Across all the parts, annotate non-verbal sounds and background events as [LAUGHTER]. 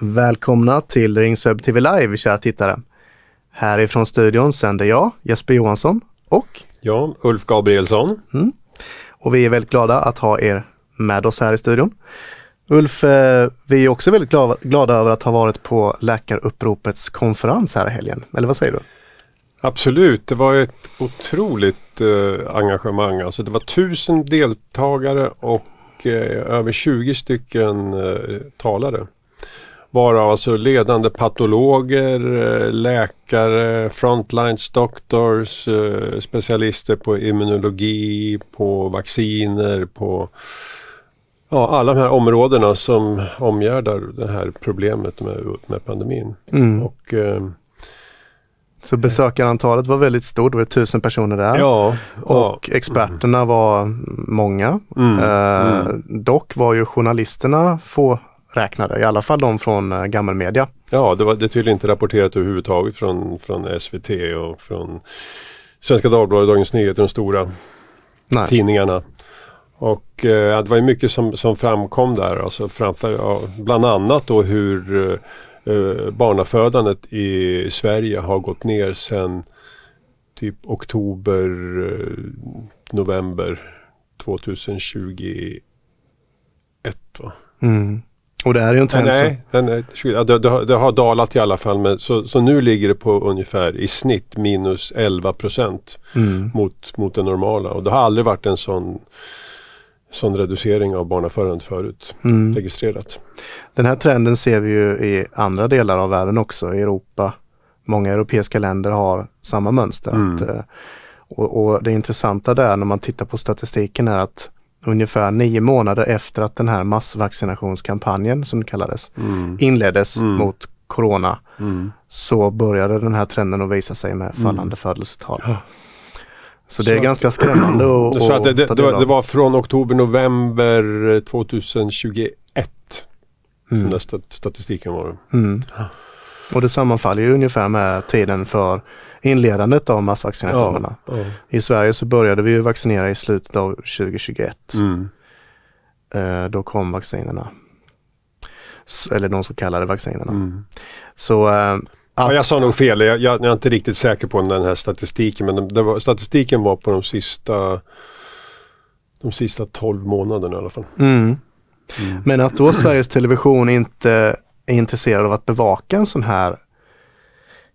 Välkomna till Ringswebb TV Live, kära tittare. Härifrån studion sänder jag, Jesper Johansson och Ja, Ulf Gabrielsson. Mm. Och vi är väldigt glada att ha er med oss här i studion. Ulf, eh, vi är också väldigt glada, glada över att ha varit på Läkaruppropets konferens här i helgen. Eller vad säger du? Absolut, det var ett otroligt eh, engagemang. Alltså det var tusen deltagare och eh, över 20 stycken eh, talare. Varav alltså ledande patologer, eh, läkare, frontlines doctors, eh, specialister på immunologi, på vacciner, på ja, alla de här områdena som omgärdar det här problemet med, med pandemin. Mm. Och, eh, Så besökarantalet var väldigt stort, det var tusen personer där. ja, Och ja. experterna var många. Mm, Eh, mm. Dock var ju journalisterna få räknade, i alla fall de från eh, gammelmedia. Ja, det var det tydligen inte rapporterat överhuvudtaget från, från SVT och från Svenska Dagbladet, Dagens Nyheter, de stora Nej. tidningarna. Och eh, det var ju mycket som, som framkom där, alltså framför, ja, bland annat då hur eh, eh, barnafödandet i Sverige har gått ner sedan typ oktober, eh, november 2021. Va? Mm. Och det är ju en trend som, Nej, den är, ja, det, det, har, det har dalat i alla fall. Men, så, så nu ligger det på ungefär i snitt minus 11 procent mm. mot, mot det normala. Och det har aldrig varit en sån, sån reducering av barnafödandet förut Mm. registrerat. Den här trenden ser vi ju i andra delar av världen också, i Europa. Många europeiska länder har samma mönster. Mm. Att, eh, och, och det intressanta där när man tittar på statistiken är att ungefär nio månader efter att den här massvaccinationskampanjen som det kallades Mm. inleddes Mm. mot corona Mm. så började den här trenden att visa sig med fallande födelsetal. Så det är Så- ganska skrämmande att, [CLEARS THROAT] Så att det, det, det, var, av. det var från oktober, november 2021 som Mm. den stat- statistiken var. Mm. Och det sammanfaller ju ungefär med tiden för inledandet av massvaccinationerna. ja. I Sverige så började vi vaccinera i slutet av 2021. Mm. Eh, då kom vaccinerna. S- eller de så kallade vaccinerna. Mm. Så eh, att, Ja, jag sa nog fel. Jag, jag, jag är inte riktigt säker på den här statistiken. Men det var, statistiken var på de sista de sista 12 månaderna i alla fall. mm. Men att då Sveriges Television inte är intresserad av att bevaka en sån här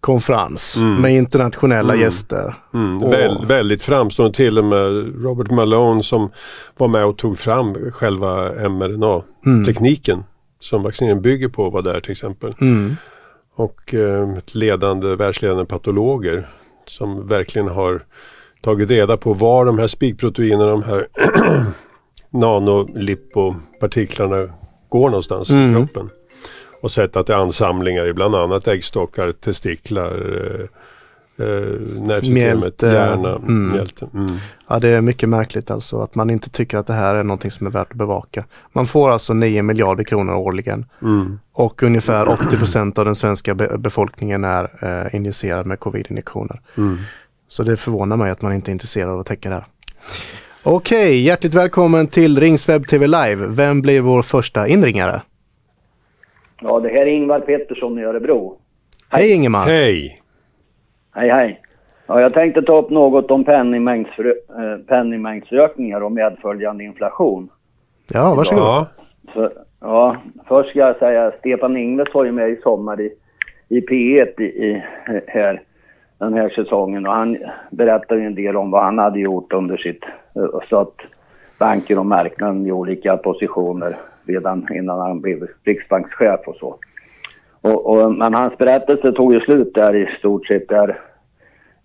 konferens Mm. med internationella Mm. gäster. Mm, Och- väl, väldigt framstående. Till och med Robert Malone som var med och tog fram själva mRNA-tekniken som vaccineringen bygger på var där till exempel. Mm. Och eh, ledande, världsledande patologer som verkligen har tagit reda på var de här spikproteinerna, de här [CLEARS THROAT] nanolipopartiklarna går någonstans Mm. i kroppen. Och sett att det är ansamlingar i bland annat äggstockar, testiklar, eh, eh, nervsystemet, hjärna, mm. mjälte. Mm. Ja, det är mycket märkligt alltså att man inte tycker att det här är någonting som är värt att bevaka. Man får alltså 9 miljarder kronor årligen Mm. och ungefär 80 procent av den svenska be- befolkningen är eh, injicerad med covid-injektioner. Mm. Så det förvånar mig att man inte är intresserad av att täcka det här. Okej, hjärtligt välkommen till Ringswebb TV Live. Vem blir vår första inringare? Ja, det här är Ingvar Pettersson i Örebro. Hej Ingemar! Hej! Hej, hej. Ja, jag tänkte ta upp något om penningmängdsfrö- eh, penningmängdsökningar och medföljande inflation. Ja, varsågod. Ja. Så, ja, först ska jag säga Stefan Ingves var ju med i sommar i, i P1 i, i, här, den här säsongen och han berättade ju en del om vad han hade gjort under sitt, eh, stött banker och marknaden i olika positioner redan innan han blev riksbankschef och så. Och, och, men hans berättelse tog ju slut där i stort sett där,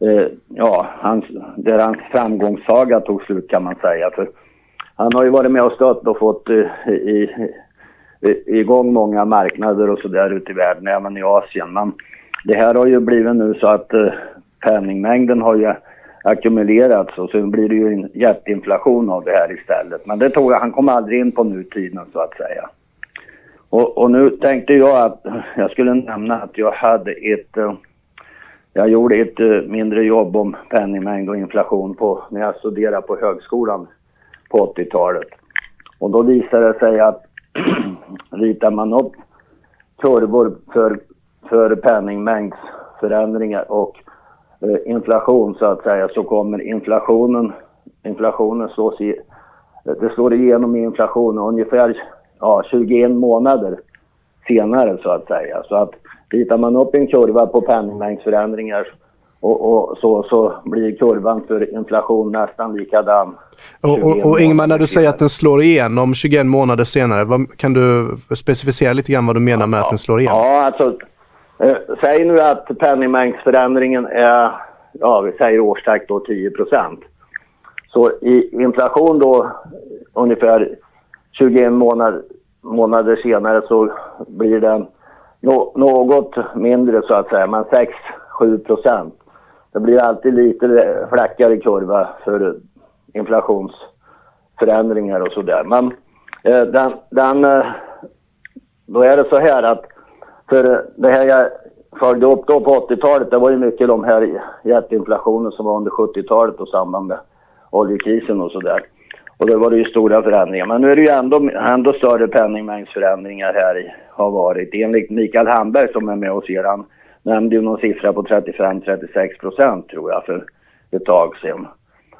eh, ja, hans, där hans framgångssaga tog slut kan man säga. För han har ju varit med och stött och fått eh, i, i, igång många marknader och sådär ute i världen, även i Asien. Men det här har ju blivit nu så att eh, penningmängden har ju ackumulerats och så blir det ju en jätteinflation av det här istället. Men det tror jag, han kom aldrig in på nutiden så att säga. Och, och nu tänkte jag att [LAUGHS] jag skulle nämna att jag hade ett, eh, jag gjorde ett eh, mindre jobb om penningmängd och inflation på, när jag studerade på högskolan på 80-talet. Och då visade det sig att [CLEARS THROAT] ritar man upp kurvor för, för penningmängdsförändringar och inflation så att säga så kommer inflationen, inflationen slås i, det slår igenom i inflationen ungefär ja, 21 månader senare så att säga. Så att ritar man upp en kurva på penningmängdsförändringar och, och, så, så blir kurvan för inflation nästan likadan. Och, och, och Ingmar, när du säger att den slår igenom 21 månader senare, vad, kan du specificera lite grann vad du menar med ja, att den slår igenom? Ja, alltså, eh, Eh, säg nu att penningmängdsförändringen är, ja vi säger årstakt då 10. Så i inflation då ungefär 21 månader, månader senare så blir den no, något mindre så att säga, men 6-7 procent. Det blir alltid lite flackare kurva för inflationsförändringar och sådär. Men eh, den, den, eh, då är det så här att för det här jag följde upp då på 80-talet, det var ju mycket de här jätteinflationen som var under 70-talet och samband med oljekrisen och sådär. Och då var det ju stora förändringar. Men nu är det ju ändå, ändå större penningmängdsförändringar här i, har varit. Enligt Mikael Hamberg som är med oss er, han nämnde ju någon siffra på 35-36 procent tror jag för ett tag sedan.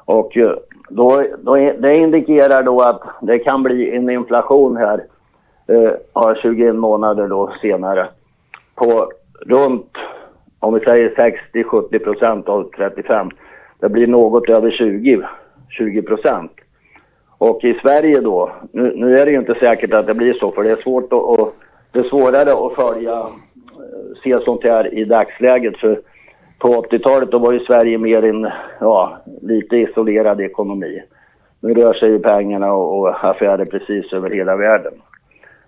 Och eh, då, då, det indikerar då att det kan bli en inflation här eh, 21 månader då senare på runt, om vi säger 60-70 procent av 35. Det blir något över 20, 20 procent. Och i Sverige då, nu, nu, är det ju inte säkert att det blir så för det är svårt att, och, det är svårare att följa, eh, se sånt här i dagsläget för på 80-talet då var ju Sverige mer en, ja, lite isolerad ekonomi. Nu rör sig ju pengarna och, och affärer precis över hela världen.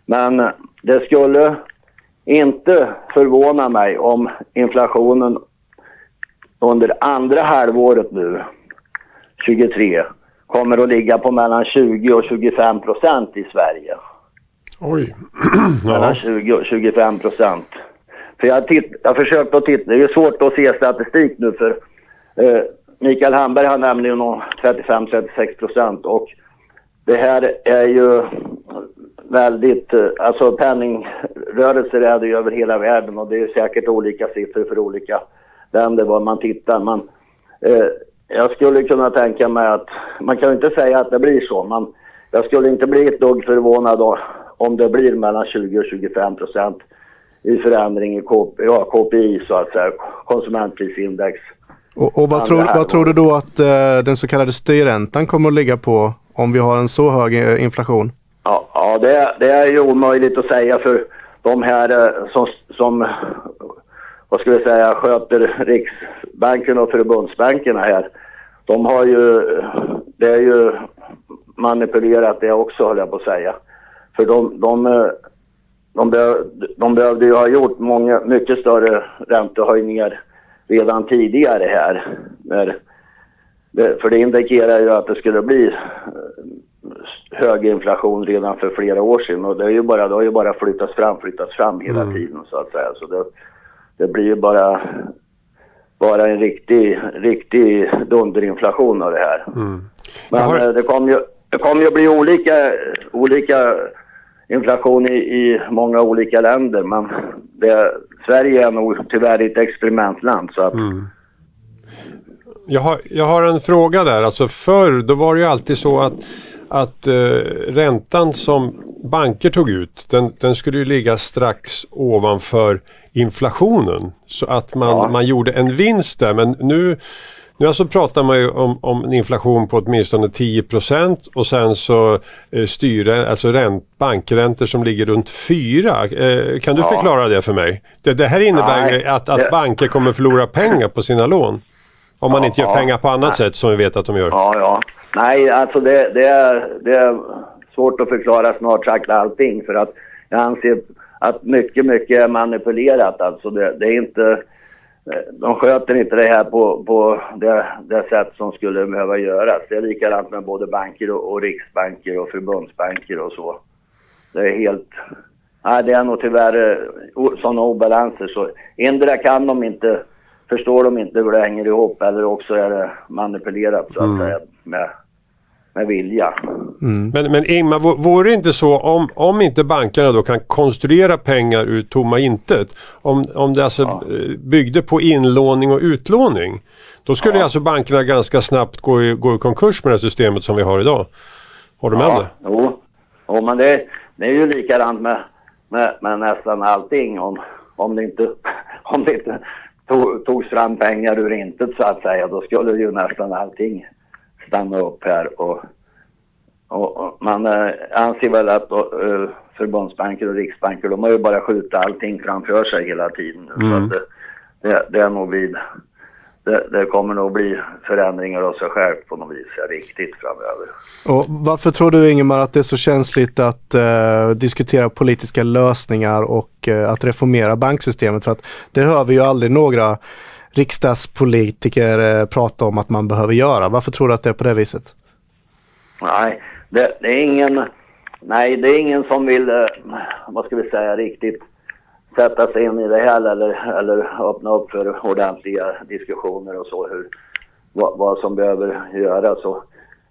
Men det skulle inte förvåna mig om inflationen under andra halvåret nu, 23, kommer att ligga på mellan 20 och 25 procent i Sverige. Oj. [CLEARS THROAT] mellan 20 och 25 procent. För jag, titt, jag försökt att titta, det är svårt att se statistik nu för eh, Mikael Hamberg ju nog 35-36 procent och det här är ju väldigt, eh, alltså penningrörelser är det ju över hela världen och det är säkert olika siffror för olika länder var man tittar. Men eh, jag skulle kunna tänka mig att, man kan ju inte säga att det blir så, men jag skulle inte bli ett dugg förvånad om det blir mellan 20 och 25 procent i förändring i KPI, ja, KPI så att säga, konsumentprisindex. Och, och vad, tror, vad tror du då att uh, den så kallade styrräntan kommer att ligga på om vi har en så hög uh, inflation? Ja, ja det, det, är ju omöjligt att säga för de här eh, som, som vad ska vi säga, sköter Riksbanken och förbundsbankerna här. De har ju, det är ju manipulerat det också höll jag på att säga. För de, de, eh, de, behöv, de behövde ju ha gjort många, mycket större räntehöjningar redan tidigare här. När, för det indikerar ju att det skulle bli hög inflation redan för flera år sedan och det, är ju bara, det har ju bara flyttats fram, flyttats fram hela mm. tiden så att säga. Så det, det blir ju bara, bara en riktig, riktig dunderinflation av det här. Mm. Men har... Eh, det kommer ju, det kommer ju bli olika, olika inflation i, i många olika länder men det, Sverige är nog tyvärr ett experimentland. Så att... Mm. Jag, har, jag har en fråga där. Alltså förr då var det ju alltid så att att eh, räntan som banker tog ut den, den skulle ju ligga strax ovanför inflationen. Så att man, ja. man gjorde en vinst där. Men nu, nu alltså pratar man ju om, om en inflation på åtminstone 10% och sen så eh, styr, alltså ränt, bankräntor som ligger runt 4. Eh, kan du ja. förklara det för mig? Det, det här innebär ju att, att banker kommer förlora pengar på sina lån. Om man ja, inte gör pengar på annat sätt som vi vet att de gör. Ja, ja. Nej, alltså det, det, är, det är svårt att förklara snart sagt allting för att jag anser att mycket, mycket är manipulerat. Alltså det, det är inte, de sköter inte det här på, på det, det sätt som skulle behöva göras. Det är likadant med både banker och, och riksbanker och förbundsbanker och så. Det är helt... Nej, det är nog tyvärr eh, sådana obalanser så endera kan de inte, förstår de inte hur det hänger ihop eller också är det manipulerat så att mm. säga med med vilja. Men, men Ingmar, vore det inte så om, om inte bankerna då kan konstruera pengar ur tomma intet. Om, om det alltså eh, byggde på inlåning och utlåning. Då skulle ju alltså bankerna ganska snabbt gå i, gå i konkurs med det här systemet som vi har idag. Har du med Ja, det? jo. jo men det, det är ju likadant med, med, med nästan allting. Om, om det inte, [LAUGHS] om det inte tog, togs fram pengar ur intet så att säga, då skulle ju nästan allting stanna upp här. Och, och, och man eh, anser väl att eh, förbundsbanker och riksbanker, de har ju bara skjutit allting framför sig hela tiden. nu. Så att det, det är nog vid, det, det kommer nog bli förändringar av sig själv på något vis, ja, riktigt framöver. Och varför tror du Ingemar att det är så känsligt att eh, diskutera politiska lösningar och eh, att reformera banksystemet? För att det hör vi ju aldrig några riksdagspolitiker eh, prata om att man behöver göra. Varför tror du att det är på det viset? Nej, det, det är ingen, nej, det är ingen som vill, eh, vad ska vi säga, riktigt sätta sig in i det här eller, eller öppna upp för ordentliga diskussioner och så, hur, vad, vad som behöver göras. Så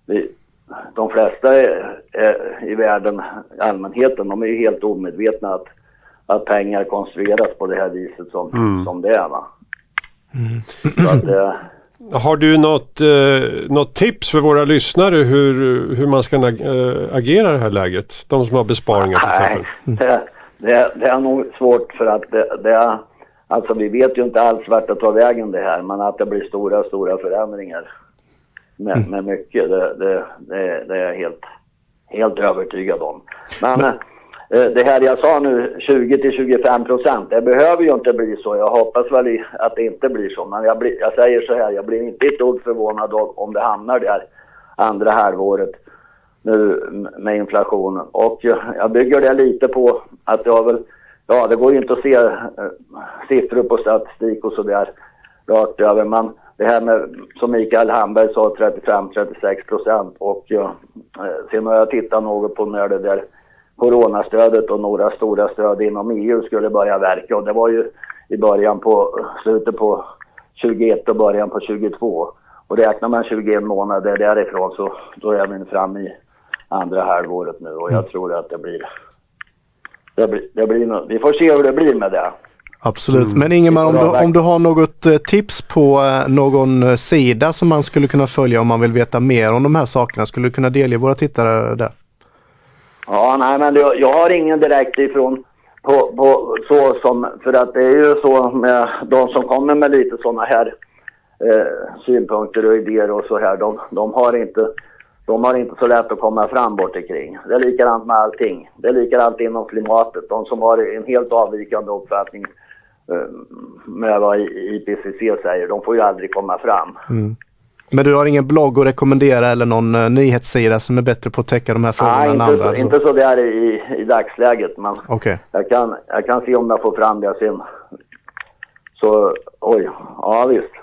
vi, de flesta är, är, i världen, allmänheten, de är ju helt omedvetna att, att pengar konstrueras på det här viset som, som det är. Va? Så att, eh, Har du något, eh, något tips för våra lyssnare hur, hur man ska eh, agera i det här läget? De som har besparingar till exempel. Nej, [LAUGHS] det, det, är nog svårt för att det, det är, alltså vi vet ju inte alls vart det tar vägen det här, men att det blir stora, stora förändringar med, med mycket, det, det, det, är jag helt, helt övertygad om. Men eh, det här jag sa nu, 20 till 25 procent, det behöver ju inte bli så. Jag hoppas väl att det inte blir så, men jag, blir, jag säger så här, jag blir inte ett ord förvånad om- om det hamnar där andra halvåret nu med inflationen. Och jag, jag bygger det lite på att det har väl, ja det går ju inte att se eh, siffror på statistik och sådär rakt över. Men det här med, som Mikael Hamberg sa, 35-36 procent. Och eh, ja, sen har jag tittat något på när det där coronastödet och några stora stöd inom EU skulle börja verka. Och det var ju i början på, slutet på 21 och början på 22. Och räknar man 21 månader därifrån så då är man framme i andra halvåret nu och jag tror att det blir... Det blir, det blir nå- vi får se hur det blir med det. Absolut. Men Ingemar, om du, om du har något eh, tips på eh, någon eh, sida som man skulle kunna följa om man vill veta mer om de här sakerna, skulle du kunna delge våra tittare det? Ja, nej men det, jag har ingen direkt ifrån på, på så som, för att det är ju så med de som kommer med lite sådana här eh, synpunkter och idéer och så här, de, de har inte de har inte så lätt att komma fram bort omkring. Det är likadant med allting. Det är likadant inom klimatet. De som har en helt avvikande uppfattning eh, med vad IPCC säger, de får ju aldrig komma fram. Men du har ingen blogg att rekommendera eller någon uh, nyhetssida som är bättre på att täcka de här frågorna Nej, än inte, andra? så, inte så där i, i dagsläget, men Okej. jag, kan, jag kan se om jag får fram det sen. Så, oj, ja visst.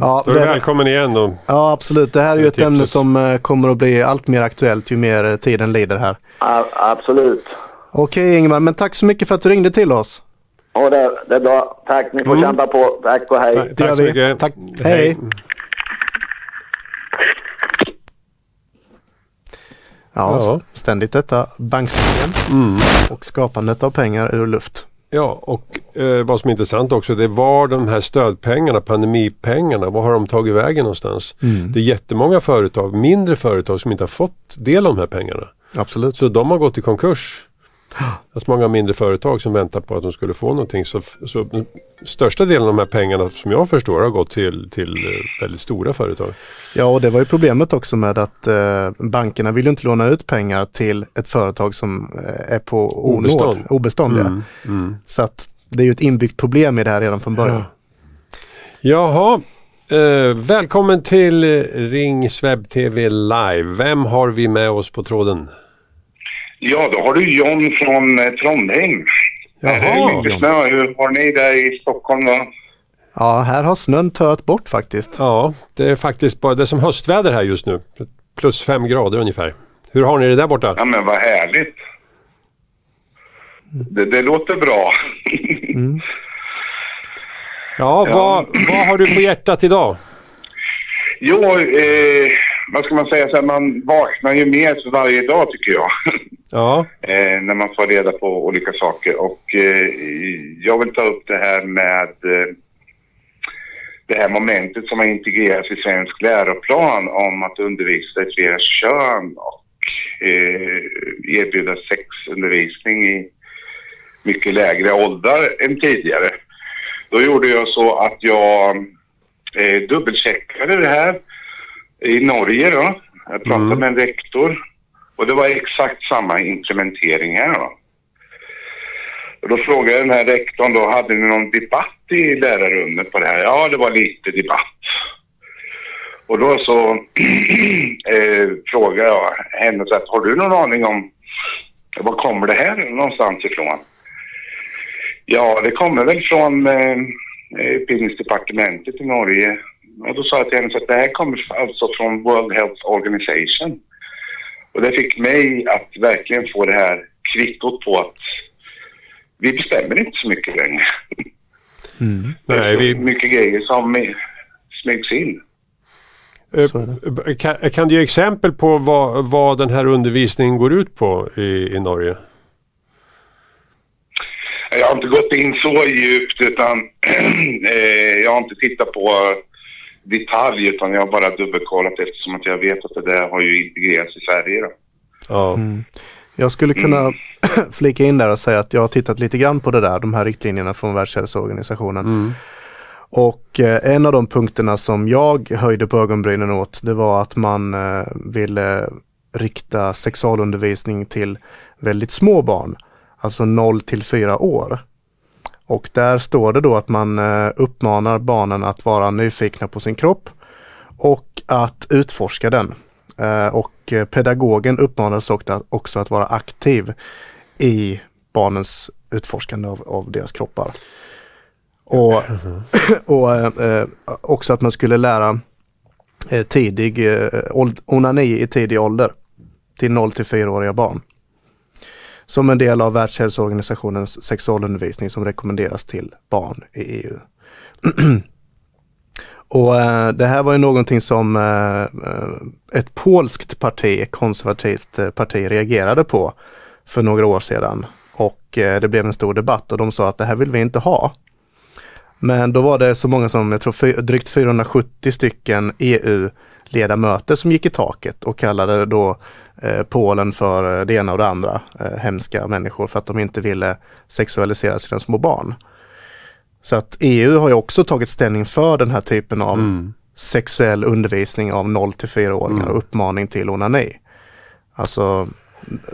Ja, Då är det, välkommen igen då. ja, absolut. Det här är ju ett tipset. ämne som eh, kommer att bli allt mer aktuellt ju mer eh, tiden lider här. A, absolut. Okej Ingemar, men tack så mycket för att du ringde till oss. Och det, det är bra. Tack, ni får Mm. kämpa på. Tack och hej. Tack, Det tack gör så mycket. Tack. Hej. Ja, Ja. ständigt detta banksystem och skapandet av pengar ur luft. Ja, och eh, vad som är intressant också det var de här stödpengarna, pandemipengarna, var har de tagit vägen någonstans? Det är jättemånga företag, mindre företag som inte har fått del av de här pengarna. Absolut. Så de har gått i konkurs. Alltså många mindre företag som väntar på att de skulle få någonting. Så, så största delen av de här pengarna som jag förstår har gått till, till eh, väldigt stora företag. Ja, och det var ju problemet också med att eh, bankerna vill ju inte låna ut pengar till ett företag som eh, är på onåd. Obestånd. Ja. Mm, mm. Så att det är ju ett inbyggt problem i det här redan från början. Jaha, eh, välkommen till Rings Webb TV Live. Vem har vi med oss på tråden? Ja, då har du John från eh, Trondheim. Jaha, det är lite John. snö. Hur har ni där i Stockholm då? Ja, här har snön töat bort faktiskt. Ja, det är faktiskt bara det är som höstväder här just nu. Plus fem grader ungefär. Hur har ni det där borta? Ja, men vad härligt. Det, det låter bra. Ja, vad, vad har du på hjärtat idag? jo, eh, vad ska man säga, så här, man vaknar ju mer för varje dag tycker jag. Ja. eh, när man får reda på olika saker. Och eh, jag vill ta upp det här med eh, det här momentet som har integrerats i svensk läroplan om att undervisa i flera kön och eh, erbjuda sexundervisning i mycket lägre åldrar än tidigare. Då gjorde jag så att jag eh, dubbelcheckade det här i Norge då. Jag pratade Mm. med en rektor och det var exakt samma implementering här då. Och då frågade den här rektorn då, hade ni någon debatt i lärarrummet på det här? Ja, det var lite debatt. Och då så [CLEARS THROAT] eh, frågade jag henne så att, har du någon aning om var kommer det här någonstans ifrån? Ja, det kommer väl från eh, eh utbildningsdepartementet i Norge. Och då sa jag till henne så att det här kommer alltså från World Health Organization. Och det fick mig att verkligen få det här kvittot på att vi bestämmer inte så mycket längre. Det är Nej, så vi, mycket grejer som smygs in. Eh, kan, kan du ge exempel på vad, vad den här undervisningen går ut på i, i Norge? Jag har inte gått in så djupt utan [CLEARS THROAT] eh, jag har inte tittat på detalj utan jag har bara dubbelkollat eftersom att jag vet att det där har ju integrerats i Sverige. Då. Ja. Jag skulle kunna [CLEARS THROAT] flika in där och säga att jag har tittat lite grann på det där, de här riktlinjerna från Världshälsoorganisationen. Mm. Och eh, en av de punkterna som jag höjde på ögonbrynen åt, det var att man eh, ville rikta sexualundervisning till väldigt små barn, alltså 0 till 4 år. Och där står det då att man eh, uppmanar barnen att vara nyfikna på sin kropp och att utforska den. Eh, och eh, pedagogen uppmanades också- att vara aktiv i barnens utforskande av, av deras kroppar. Och, [CLEARS THROAT] och äh, också att man skulle lära tidig eh, onani i tidig ålder till 0 till 4-åriga barn. Som en del av Världshälsoorganisationens sexualundervisning som rekommenderas till barn i EU. [CLEARS THROAT] Och äh, det här var ju någonting som äh, ett polskt parti, ett konservativt parti reagerade på för några år sedan. Och äh, det blev en stor debatt och de sa att det här vill vi inte ha. Men då var det så många som, jag tror fy, drygt 470 stycken EU-ledamöter som gick i taket och kallade då Polen för eh, det ena och det andra, eh, hemska människor för att de inte ville sexualisera sina små barn. Så att EU har ju också tagit ställning för den här typen av Mm. sexuell undervisning av 0 till 4-åringar Mm. och uppmaning till onani. Alltså,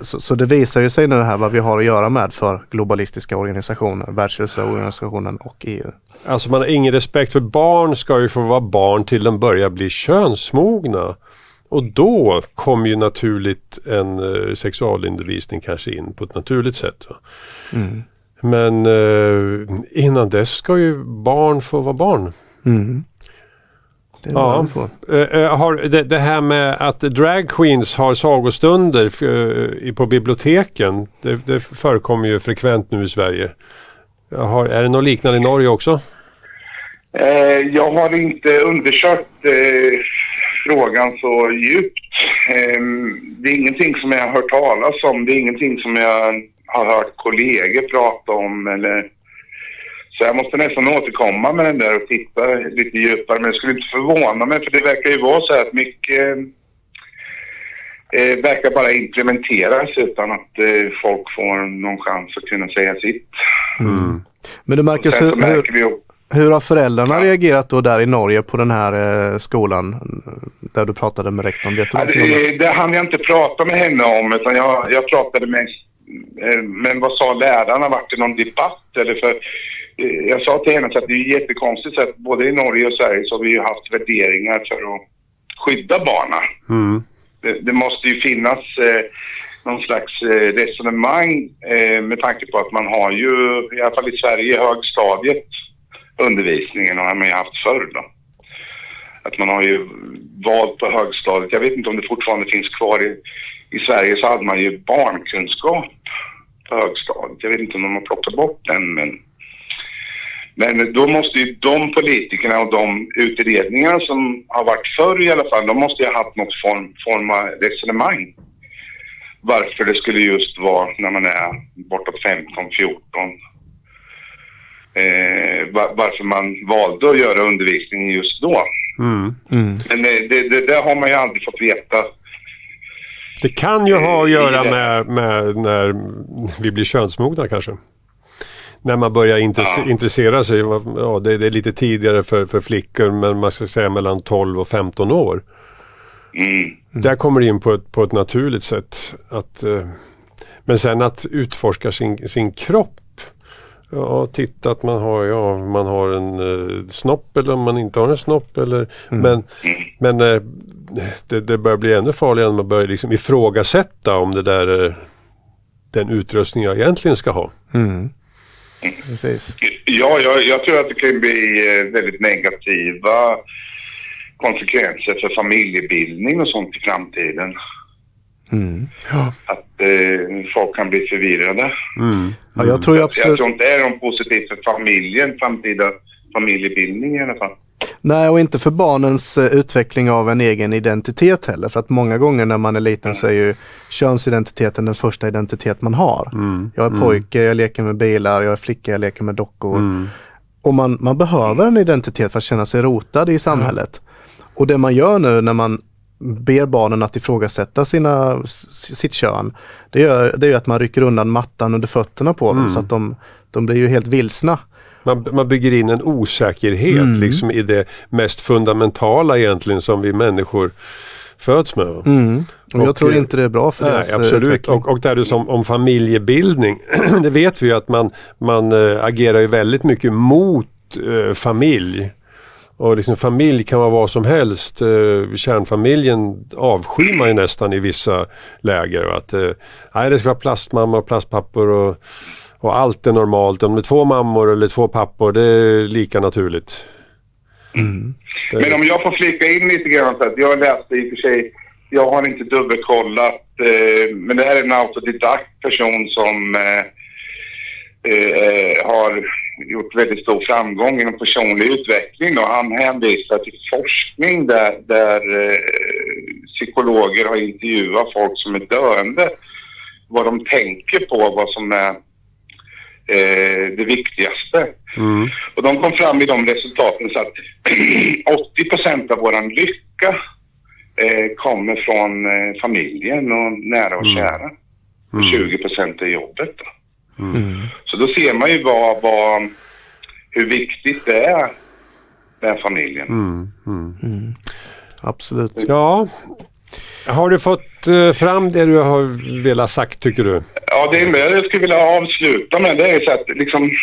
så, så det visar ju sig nu här vad vi har att göra med för globalistiska organisationer, Världshälsoorganisationen och EU. Alltså man har ingen respekt för barn ska ju få vara barn till de börjar bli könsmogna. Och då kommer ju naturligt en eh, sexualundervisning kanske in på ett naturligt sätt. Va? Mm. Men eh, innan dess ska ju barn få vara barn. Mm. Det Ja. Eh, eh, har, det, det här med att drag queens har sagostunder eh, i- på biblioteken. Det, det förekommer ju frekvent nu i Sverige. Har, är det något liknande i Norge också? Jag har inte undersökt frågan så djupt. Eh, det är ingenting som jag har hört talas om. Det är ingenting som jag har hört kollegor prata om. Eller... Så jag måste nästan återkomma med den där och titta lite djupare. Men det skulle inte förvåna mig för det verkar ju vara så att mycket eh, verkar bara implementeras utan att eh, folk får någon chans att kunna säga sitt. Men du Sen så hur, märker vi hur har föräldrarna reagerat då där i Norge på den här eh, skolan eh, där du pratade med rektorn? Vet du Ja, det? det, det hann jag inte prata med henne om utan jag, jag pratade med eh, men vad sa lärarna? Vart det någon debatt? Eller för, eh, jag sa till henne att det är jättekonstigt så att både i Norge och Sverige så har vi ju haft värderingar för att skydda barnen. Mm. Det, det måste ju finnas eh, någon slags eh, resonemang eh, med tanke på att man har ju, i alla fall i Sverige, högstadiet undervisningen och har man ju haft förr då. Att man har ju valt på högstadiet, jag vet inte om det fortfarande finns kvar i, i Sverige så hade man ju barnkunskap på högstadiet. Jag vet inte om de har plockat bort den men Men då måste ju de politikerna och de utredningar som har varit förr i alla fall, de måste ju ha haft något form, form av resonemang. Varför det skulle just vara när man är bortåt 15, 14. Eh, var, varför man valde att göra undervisningen just då. Mm. Men eh, det, det, det har man ju aldrig fått veta. Det kan ju ha att I göra det- med, med när vi blir könsmogna kanske. När man börjar intresse, Ja. intressera sig. Ja, det, det är lite tidigare för, för flickor men man ska säga mellan 12 och 15 år. Mm. Där kommer det in på ett, på ett naturligt sätt. Att, eh, men sen att utforska sin, sin kropp. Ja, titta att man har, ja, man har en eh, snopp eller om man inte har en snopp. Eller, Men, men eh, det, det börjar bli ännu farligare när man börjar liksom ifrågasätta om det där är den utrustning jag egentligen ska ha. Mm. Precis. Ja, jag, jag tror att det kan bli eh, väldigt negativa konsekvenser för familjebildning och sånt i framtiden. Mm. Att eh, folk kan bli förvirrade. Ja, jag tror Jag absolut... tror inte det är något positivt för familjen, framtida familjebildning i alla fall. Nej, och inte för barnens eh, utveckling av en egen identitet heller. För att många gånger när man är liten så är ju könsidentiteten den första identitet man har. Jag är pojke, jag leker med bilar, jag är flicka, jag leker med dockor. Och man, man behöver en identitet för att känna sig rotad i samhället. Och det man gör nu när man ber barnen att ifrågasätta sina, sitt kön, det, gör, det är att man rycker undan mattan under fötterna på dem så att de, de blir ju helt vilsna. Man, man bygger in en osäkerhet liksom i det mest fundamentala egentligen som vi människor föds med. Mm. Och, jag Och, tror eh, inte det är bra för Nej, deras eh, absolut. utveckling. Och, och där du som om familjebildning. [CLEARS THROAT] det vet vi ju att man, man äh, agerar ju väldigt mycket mot äh, familj. Och liksom familj kan vara vad som helst. Äh, kärnfamiljen avskyr man ju nästan i vissa läger. Att, äh, nej, det ska vara plastmamma och plastpappor och, och allt är normalt. Om det är två mammor eller två pappor, det är lika naturligt. Det- Men om jag får flika in lite grann så att jag läste i och för sig, jag har inte dubbelkollat, eh, men det här är en autodidakt person som eh, eh, har gjort väldigt stor framgång inom personlig utveckling. Och han hänvisar till forskning där, där eh, psykologer har intervjuat folk som är döende. Vad de tänker på, vad som är eh, det viktigaste. Mm. Och de kom fram i de resultaten så att [CLEARS THROAT] 80 procent av våran lycka eh, kommer från eh, familjen och nära och kära. Och 20 procent är jobbet. Då. Mm. Så då ser man ju vad, vad, hur viktigt det är med familjen. Mm. Mm. Absolut. Ja, har du fått eh, fram det du har velat sagt tycker du? Ja, det enda jag skulle vilja avsluta med det är så att liksom, mm,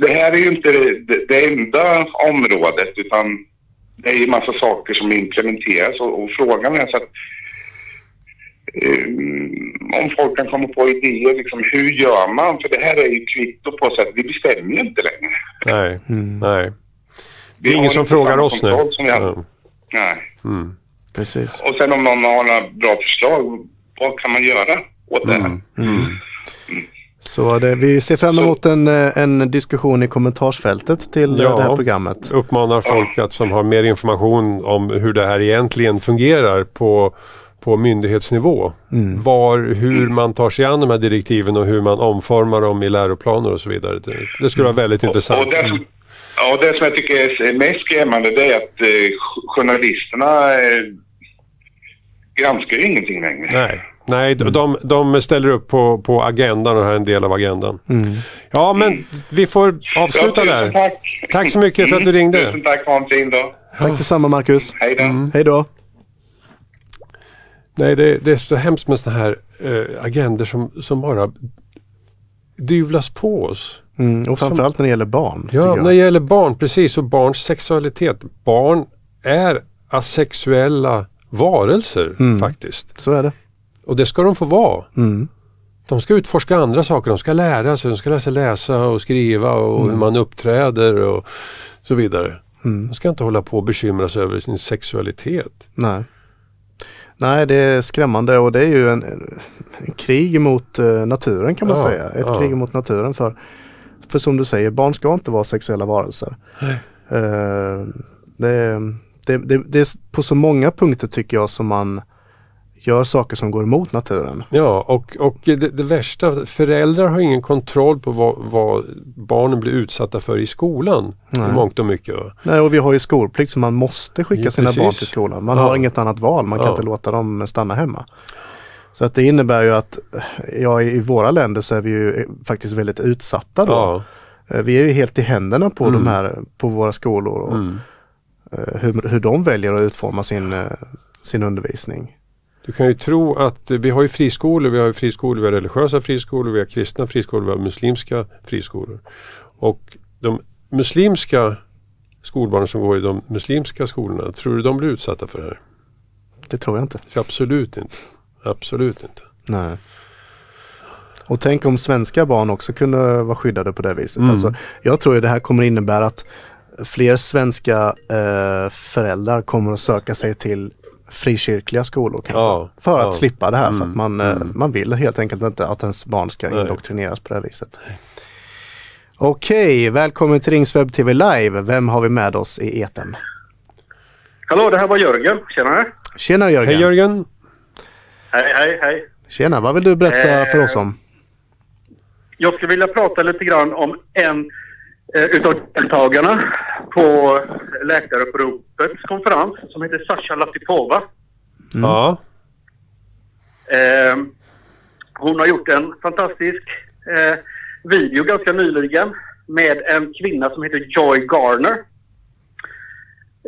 det här är ju inte det, det enda området utan det är ju massa saker som implementeras och, och frågan är så att um, om folk kan komma på idéer, liksom, hur gör man? För det här är ju kvitto på så att vi bestämmer ju inte längre. Nej, Mm. nej. Det Vi är ingen som frågar oss nu. Ja. Nej. Mm. Precis. Och sen om någon har några bra förslag, vad kan man göra åt det här? Mm. Så det, vi ser fram emot en, eh, en diskussion i kommentarsfältet till eh, Ja. det här programmet. Uppmanar folk att som har mer information om hur det här egentligen fungerar på, på myndighetsnivå. Mm. Var, hur man tar sig an de här direktiven och hur man omformar dem i läroplaner och så vidare. Det, det skulle vara väldigt intressant. Och det, som, ja, det som jag tycker är mest skrämmande det är att eh, journalisterna eh, granskar ingenting längre. Nej, nej de, de ställer upp på, på agendan och det här är en del av agendan. Ja, men vi får avsluta Ja, där. Tack. Tack så mycket för att du ringde. Tusen tack, ha en fin dag. Tack detsamma Marcus. Hej då. Hej då. Nej, det, det är så hemskt med sådana här eh, agender som, som bara dyvlas på oss. Mm, och framförallt när det gäller barn. Ja, när det gäller barn, precis, och barns sexualitet. Barn är asexuella varelser Mm. faktiskt. Så är det. Och det ska de få vara. Mm. De ska utforska andra saker. De ska lära sig. De ska lära sig läsa och skriva och Mm. hur man uppträder och så vidare. De ska inte hålla på och bekymra sig över sin sexualitet. Nej. Nej, det är skrämmande och det är ju en, en krig mot eh, naturen kan man Ja, säga. Ett ja. krig mot naturen för För som du säger, barn ska inte vara sexuella varelser. Uh, det, det, det, det är på så många punkter tycker jag som man gör saker som går emot naturen. Ja, och, och det, det värsta, föräldrar har ingen kontroll på vad, vad barnen blir utsatta för i skolan. Nej. Mångt och mycket. Nej, och vi har ju skolplikt så man måste skicka ja, sina barn till skolan. Man ja. har inget annat val, man kan ja. inte låta dem stanna hemma. Så att det innebär ju att ja, i våra länder så är vi ju faktiskt väldigt utsatta då. Eh, vi är ju helt i händerna på mm. de här, på våra skolor. Och, mm. Eh, hur, hur de väljer att utforma sin, eh, sin undervisning. Du kan ju tro att vi har ju friskolor, vi har friskolor, vi har religiösa friskolor, vi har kristna friskolor, vi har muslimska friskolor. Och de muslimska skolbarnen som går i de muslimska skolorna, tror du de blir utsatta för det här? Det tror jag inte. Absolut inte. Absolut inte. Nej. Och tänk om svenska barn också kunde vara skyddade på det viset. Mm. Alltså, jag tror att det här kommer innebära att fler svenska eh, föräldrar kommer att söka sig till frikyrkliga skolor kanske. Ja, för att ja. slippa det här mm, för att mm, man, eh, mm. man vill helt enkelt inte att ens barn ska Nej. indoktrineras på det här viset. Okej, välkommen till Ringswebb TV Live. Vem har vi med oss i eten? Hallå, det här var Jörgen. Tjenare! Tjena Jörgen! Hej Jörgen! Hej, hej, hej! Tjena, vad vill du berätta eh, för oss om? Jag skulle vilja prata lite grann om en eh, utav deltagarna på Läkaruppropets konferens som heter Sasha Latipova. Mm. Ja. Eh, hon har gjort en fantastisk eh, video ganska nyligen med en kvinna som heter Joy Garner.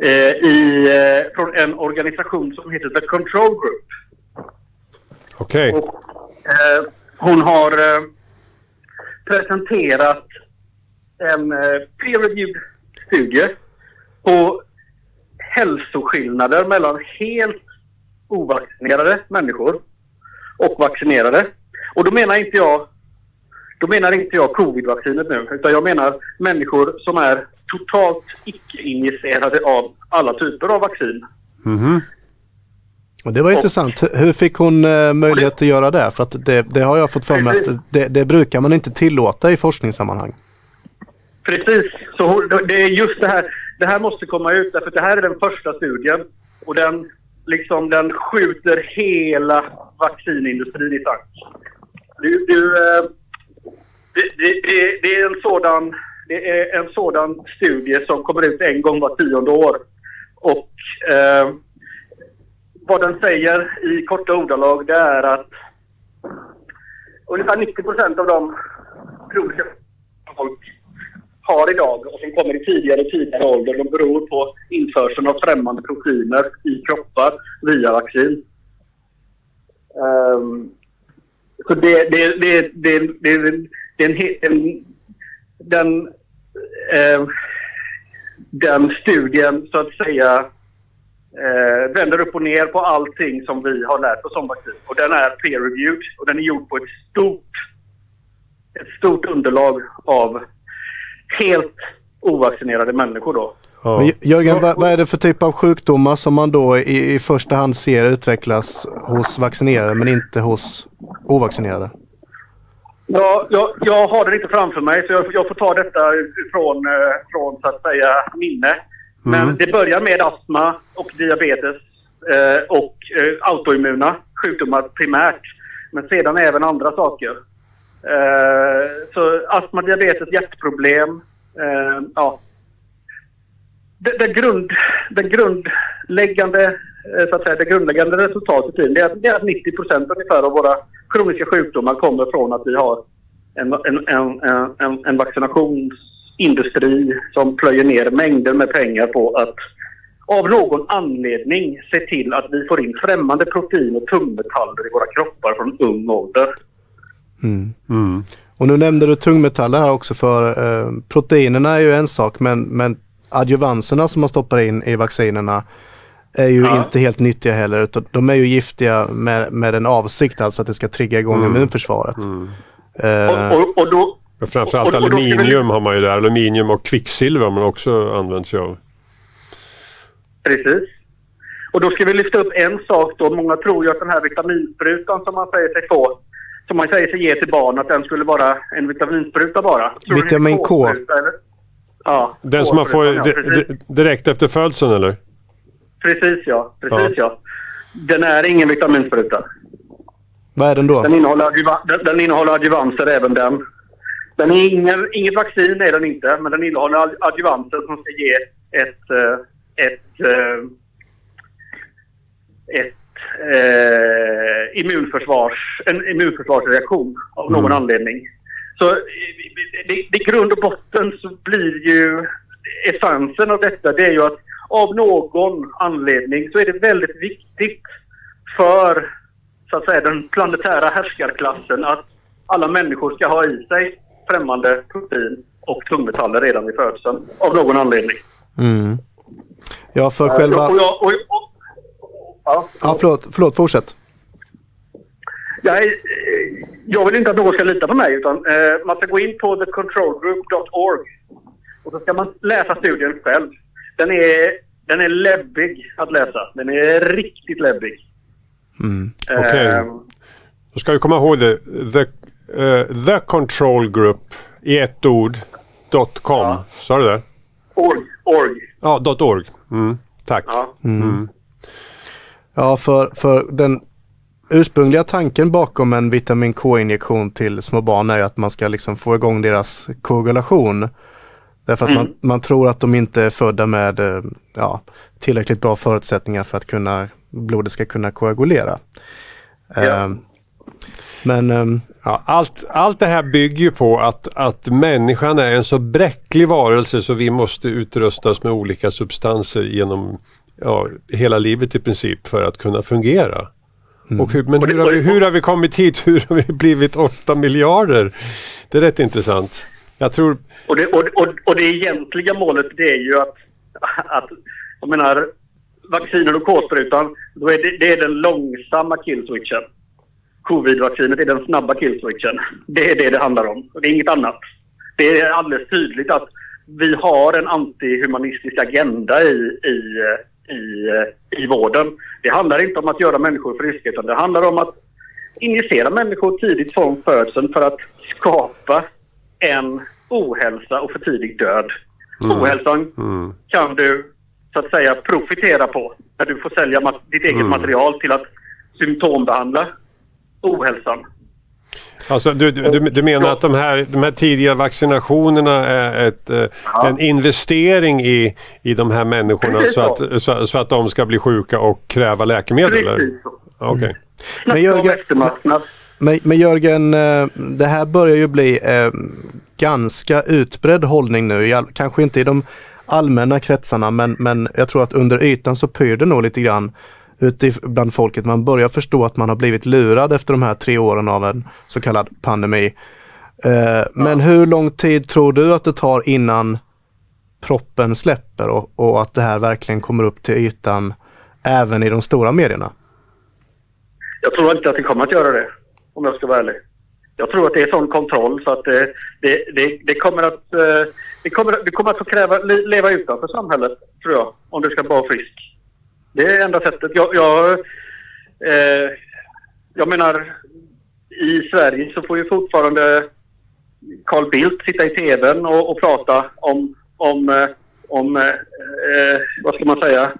Eh, i, eh, från en organisation som heter The Control Group. Okej. Okay. Eh, hon har eh, presenterat en peer-reviewed studie på hälsoskillnader mellan helt ovaccinerade människor och vaccinerade. Och då menar inte jag då menar inte jag covid-vaccinet nu, utan jag menar människor som är totalt icke-injicerade av alla typer av vaccin. Mm -hmm. Och det var och, intressant. Hur fick hon eh, möjlighet att göra det? För att det, det har jag fått för mig att det, det, brukar man inte tillåta i forskningssammanhang. Precis, så det är just det här. Det här måste komma ut därför att det här är den första studien och den, liksom, den skjuter hela vaccinindustrin i sank. Du, du, eh, det, det, det, är en sådan, det är en sådan studie som kommer ut en gång var tionde år. Och eh, vad den säger i korta ordalag det är att ungefär 90 procent av de kroniska folk har idag och som kommer i tidigare och tidigare ålder, de beror på införseln av främmande proteiner i kroppar via vaccin. Um, så det, det, det, det, det, det är en, en den, eh, den studien så att säga eh, vänder upp och ner på allting som vi har lärt oss om vaccin. Och den är peer-reviewed och den är gjord på ett stort, ett stort underlag av helt ovaccinerade människor då. Ja. Jörgen, vad, vad, är det för typ av sjukdomar som man då i, i första hand ser utvecklas hos vaccinerade men inte hos ovaccinerade? Ja, jag, jag har det inte framför mig så jag, jag får ta detta från, eh, från så att säga minne. Men mm. det börjar med astma och diabetes eh, och eh, autoimmuna sjukdomar primärt. Men sedan även andra saker. Eh, så astma, diabetes, hjärtproblem. Eh, ja. Det, det, grund, det grundläggande eh, så att säga, det grundläggande resultatet i det är, det är att 90 procent ungefär av våra kroniska sjukdomar kommer från att vi har en, en, en, en, en vaccinationsindustri som plöjer ner mängder med pengar på att av någon anledning se till att vi får in främmande protein och tungmetaller i våra kroppar från ung ålder. Mm. Mm. Och nu nämnde du tungmetaller här också för eh, proteinerna är ju en sak men, men adjuvanserna som man stoppar in i vaccinerna är ju ja. inte helt nyttiga heller utan de är ju giftiga med, med en avsikt alltså att det ska trigga igång mm. immunförsvaret. Mm. Uh, och, och, och då, Men framförallt och, och, aluminium vi... har man ju där. Aluminium och kvicksilver har man också använt sig av. Precis. Och då ska vi lyfta upp en sak då. Många tror ju att den här vitaminsprutan som man säger sig få som man säger sig ge till barn, att den skulle vara en vitaminspruta bara. Vitamin K. Ja. Den som man får ja, direkt efter födseln eller? Precis ja, precis ja. Den är ingen vitaminspruta. Vad är den då? Den innehåller, adjuva- den, den innehåller adjuvanser även den. Den är ingen, inget vaccin är den inte, men den innehåller ad- adjuvanser som ska ge ett, eh, ett, eh, ett eh, immunförsvars, en immunförsvarsreaktion av någon anledning. Så i- i grund och botten så blir ju essensen av detta det är ju att av någon anledning så är det väldigt viktigt för så att säga den planetära härskarklassen att alla människor ska ha i sig främmande protein och tungmetaller redan vid födseln. Av någon anledning. Mm. Ja, för själva... Och jag, och, och, ja. Ja, förlåt, förlåt, fortsätt. Jag, är, eh, jag vill inte att någon ska lita på mig utan eh, man ska gå in på thecontrolgroup.org och så ska man läsa studien själv. Den är, den är läbbig att läsa. Den är riktigt läbbig. Mm. Okej. Eh, Då ska vi komma ihåg det. The, eh, the Control Group i ett ord. Dot .com. Ja. Sa du det? org. org. Ja, dot .org. Mm. Tack. Ja. Ja, för, för den ursprungliga tanken bakom en vitamin K-injektion till små barn är ju att man ska liksom få igång deras koagulation. Därför att man, man tror att de inte är födda med eh, ja, tillräckligt bra förutsättningar för att kunna, blodet ska kunna koagulera. Ja. Ehm, men ehm, Ja, allt, allt det här bygger ju på att, att människan är en så bräcklig varelse så vi måste utrustas med olika substanser genom ja, hela livet i princip för att kunna fungera. Och hur, men hur har, vi, hur har vi kommit hit? [LAUGHS] Hur har vi blivit 8 miljarder? Det är rätt intressant. Jag tror... Och det, och, och, och det egentliga målet det är ju att, att jag menar, vaccinen och K-sprutan, då är det, det är den långsamma killswitchen. Covid-vaccinet är den snabba killswitchen. Det är det det handlar om. Det är inget annat. Det är alldeles tydligt att vi har en antihumanistisk agenda i, i, i, i vården. Det handlar inte om att göra människor friska utan det handlar om att injicera människor tidigt från födseln för att skapa en ohälsa och för tidig död. Ohälsan Mm. kan du så att säga profitera på när du får sälja ditt eget material till att symptombehandla ohälsan. Alltså, du, du, du- du menar att de här, de här tidiga vaccinationerna är ett, eh, Ja. en investering i, i de här människorna så så. att, så, så att de ska bli sjuka och kräva läkemedel? Eller? Precis så. Okej. Men Jörgen-. Men, men Jörgen, eh, det här börjar ju bli eh, ganska utbredd hållning nu. i all- Kanske inte i de allmänna kretsarna men, men jag tror att under ytan så pyr det nog lite grann ute bland folket. Man börjar förstå att man har blivit lurad efter de här tre åren av en så kallad pandemi. Eh, Men hur lång tid tror du att det tar innan proppen släpper och, och att det här verkligen kommer upp till ytan även i de stora medierna? Jag tror inte att det kommer att göra det, om jag ska vara ärlig. Jag tror att det är sån kontroll så att det, det, det, det kommer att... eh, Det kommer, det kommer att få kräva, leva utanför samhället, tror jag, om du ska vara frisk. Det är enda sättet. Jag, jag, eh, jag menar, i Sverige så får ju fortfarande Carl Bildt sitta i tvn och, och prata om, om, eh, om eh, eh, vad ska man säga,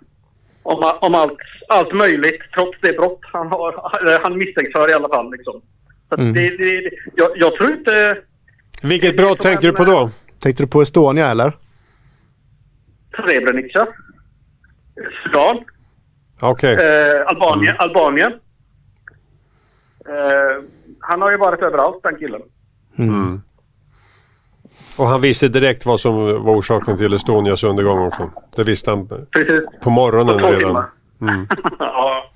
om, om allt, allt möjligt trots det brott han, har, eller han misstänks för i alla fall. Liksom. Mm. det, det, jag, jag tror inte... Vilket brott tänker du på då? Tänkte du på Estonia eller? Srebrenica, Sudan, Okej. eh, Albanien. Albanien. Eh, han har ju varit överallt den killen. Mm. Och han visste direkt vad som var orsaken till Estonias undergång också. Det visste han Precis. på morgonen På redan. Mm. [LAUGHS] ja.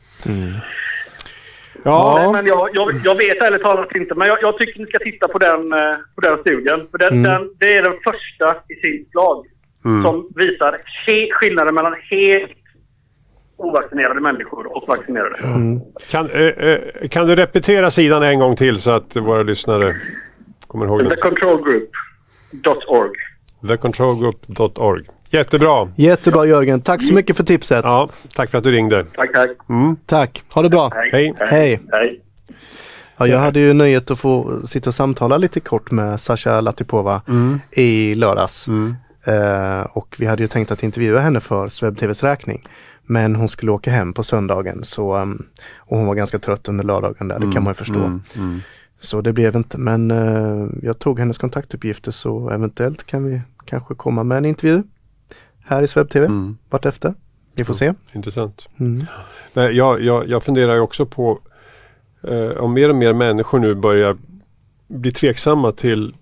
Ja, Nej, men jag, jag, jag vet ärligt talat inte, men jag, jag tycker ni ska titta på den, eh, på den studien. För den, den, det är den första i sitt slag Mm. som visar skillnaden mellan helt ovaccinerade människor och vaccinerade. kan, eh, eh, kan du repetera sidan en gång till så att våra lyssnare kommer ihåg det? Thecontrolgroup.org. Thecontrolgroup.org. Jättebra. Jättebra Jörgen, tack så mycket för tipset. Ja, tack för att du ringde. Tack, tack. Tack, ha det bra. Hej. Hej. Hej. Ja, jag hade ju nöjet att få sitta och samtala lite kort med Sasha Latipova Mm. i lördags. Mm. Eh, och vi hade ju tänkt att intervjua henne för Sveb TVs räkning. Men hon skulle åka hem på söndagen så, um, och hon var ganska trött under lördagen där, det kan man ju förstå. Mm. Mm. Så det blev inte, men eh, jag tog hennes kontaktuppgifter så eventuellt kan vi kanske komma med en intervju här i Sveb TV Mm. vartefter. Vi får se. Intressant. Mm. Nej, jag, jag, jag funderar också på eh, om mer och mer människor nu börjar bli tveksamma till,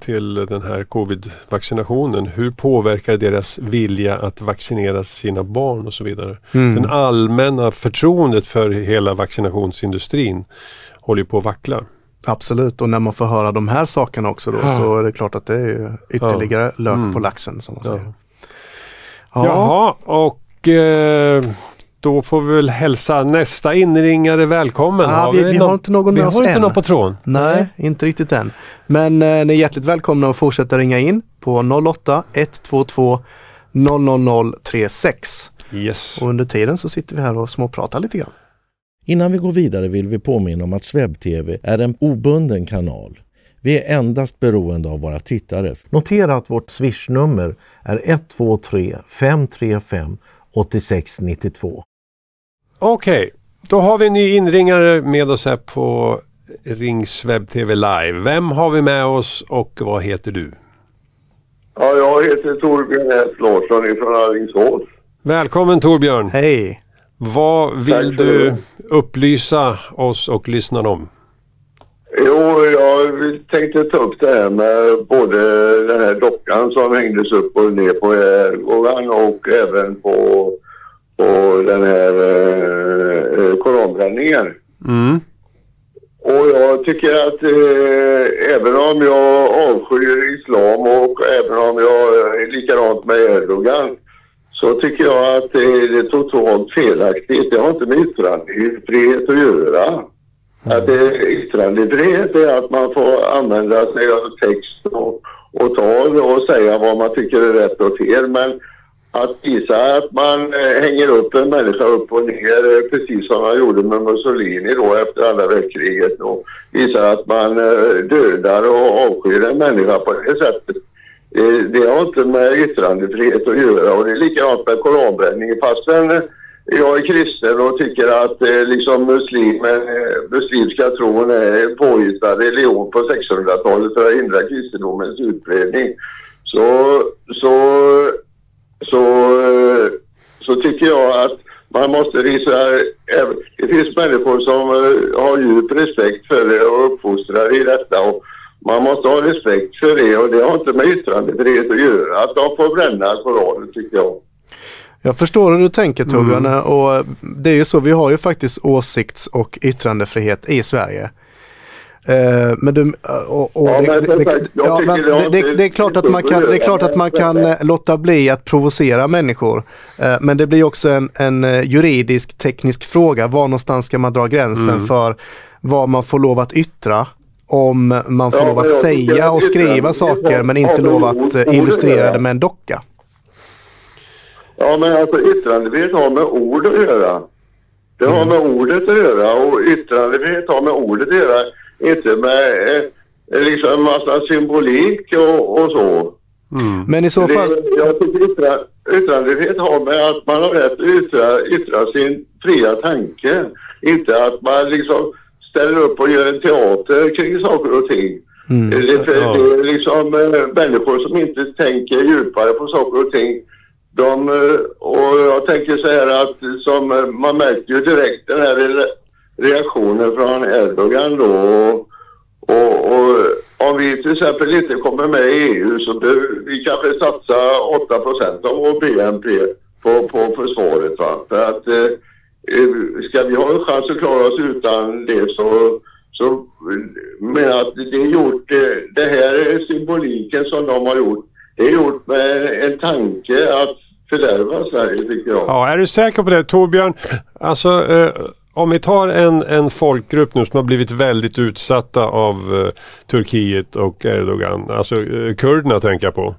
till den här covid-vaccinationen. Hur påverkar deras vilja att vaccinera sina barn och så vidare? Mm. Den allmänna förtroendet för hela vaccinationsindustrin håller på att vackla. Absolut, och när man får höra de här sakerna också då Ja. så är det klart att det är ytterligare lök Mm. på laxen som man Ja. säger. Ja. Jaha, och eh, då får vi väl hälsa nästa inringare välkommen. Ah, vi- vi har inte någon vi med oss har inte än. någon på tråden. Nej, inte riktigt än. Men eh, ni är hjärtligt välkomna att fortsätta ringa in på 08 122 00036. Yes. Och under tiden så sitter vi här och småpratar lite grann. Innan vi går vidare vill vi påminna om att SvebTV är en obunden kanal. Vi är endast beroende av våra tittare. Notera att vårt swishnummer är 123 535 8692. Okej, då har vi en ny inringare med oss här på Rings Webb TV Live. Vem har vi med oss och vad heter du? Ja, jag heter Torbjörn S Larsson ifrån Alingsås. Välkommen Torbjörn! Hej! Vad vill du upplysa oss och lyssnarna om? Jo, jag tänkte ta upp det här med både den här dockan som hängdes upp och ner på Erdogan och även på, på den här eh, koranbränningen. Mm. Och jag tycker att eh, även om jag avskyr islam och även om jag är likadant med Erdogan så tycker jag att det är totalt felaktigt. Det har inte med yttrandefrihet att göra. Att det, yttrandefrihet är att man får använda sig av text och, och tal och säga vad man tycker är rätt och fel. Men att visa att man eh, hänger upp en människa upp och ner eh, precis som man gjorde med Mussolini då efter andra världskriget och visa att man eh, dödar och avskyr en människa på det sättet. Det har inte med yttrandefrihet att göra och det är likadant med koranbränning fastän eh, jag är kristen och tycker att eh, liksom muslimen, eh, muslimska tron är en påhittad religion på 600-talet för att hindra kristendomens utbredning. Så, så så, eh, så tycker jag att man måste visa... Eh, det finns människor som eh, har djup respekt för det och uppfostrar i detta. Och man måste ha respekt för det och det har inte med yttrandefrihet att göra. Att de får bränna Koranen tycker jag. Jag förstår hur du tänker Torbjörn och det är ju så, vi har ju faktiskt åsikts och yttrandefrihet i Sverige. Eh, men du, och, och Ja, det, men det, ja, men är klart att man kan, det är klart att man kan eh, låta bli att provocera människor. Eh, Men det blir också en, en eh, juridisk teknisk fråga. Var någonstans ska man dra gränsen för vad man får lov att yttra? Om man får Ja, lov att säga och skriva saker men inte lov att eh, illustrera det med en docka. Ja, men alltså yttrandefrihet har med ord att göra. Det har med ordet att göra och yttrandefrihet har med ordet att göra. Inte med eh, liksom en massa symbolik och, och så. Men i så fall, Det, jag tycker yttra, yttrandefrihet har med att man har rätt att yttra, yttra sin fria tanke. Inte att man liksom ställer upp och gör en teater kring saker och ting. Det, det, Ja. det är liksom eh, människor som inte tänker djupare på saker och ting. De, eh, och jag tänker så här att som eh, man märker ju direkt den här reaktionen från Erdogan då. Och, och, och om vi till exempel inte kommer med i EU så behöver vi kanske satsa 8% av vår BNP på, på försvaret. Va? För att eh, eh, ska vi ha en chans att klara oss utan det så, så men att det är gjort, det här är symboliken som de har gjort. Det är gjort med en tanke att fördärva Sverige tycker jag. Ja, är du säker på det Torbjörn? Alltså, eh, om vi tar en, en folkgrupp nu som har blivit väldigt utsatta av eh, Turkiet och Erdogan. Alltså eh, kurderna tänker jag på.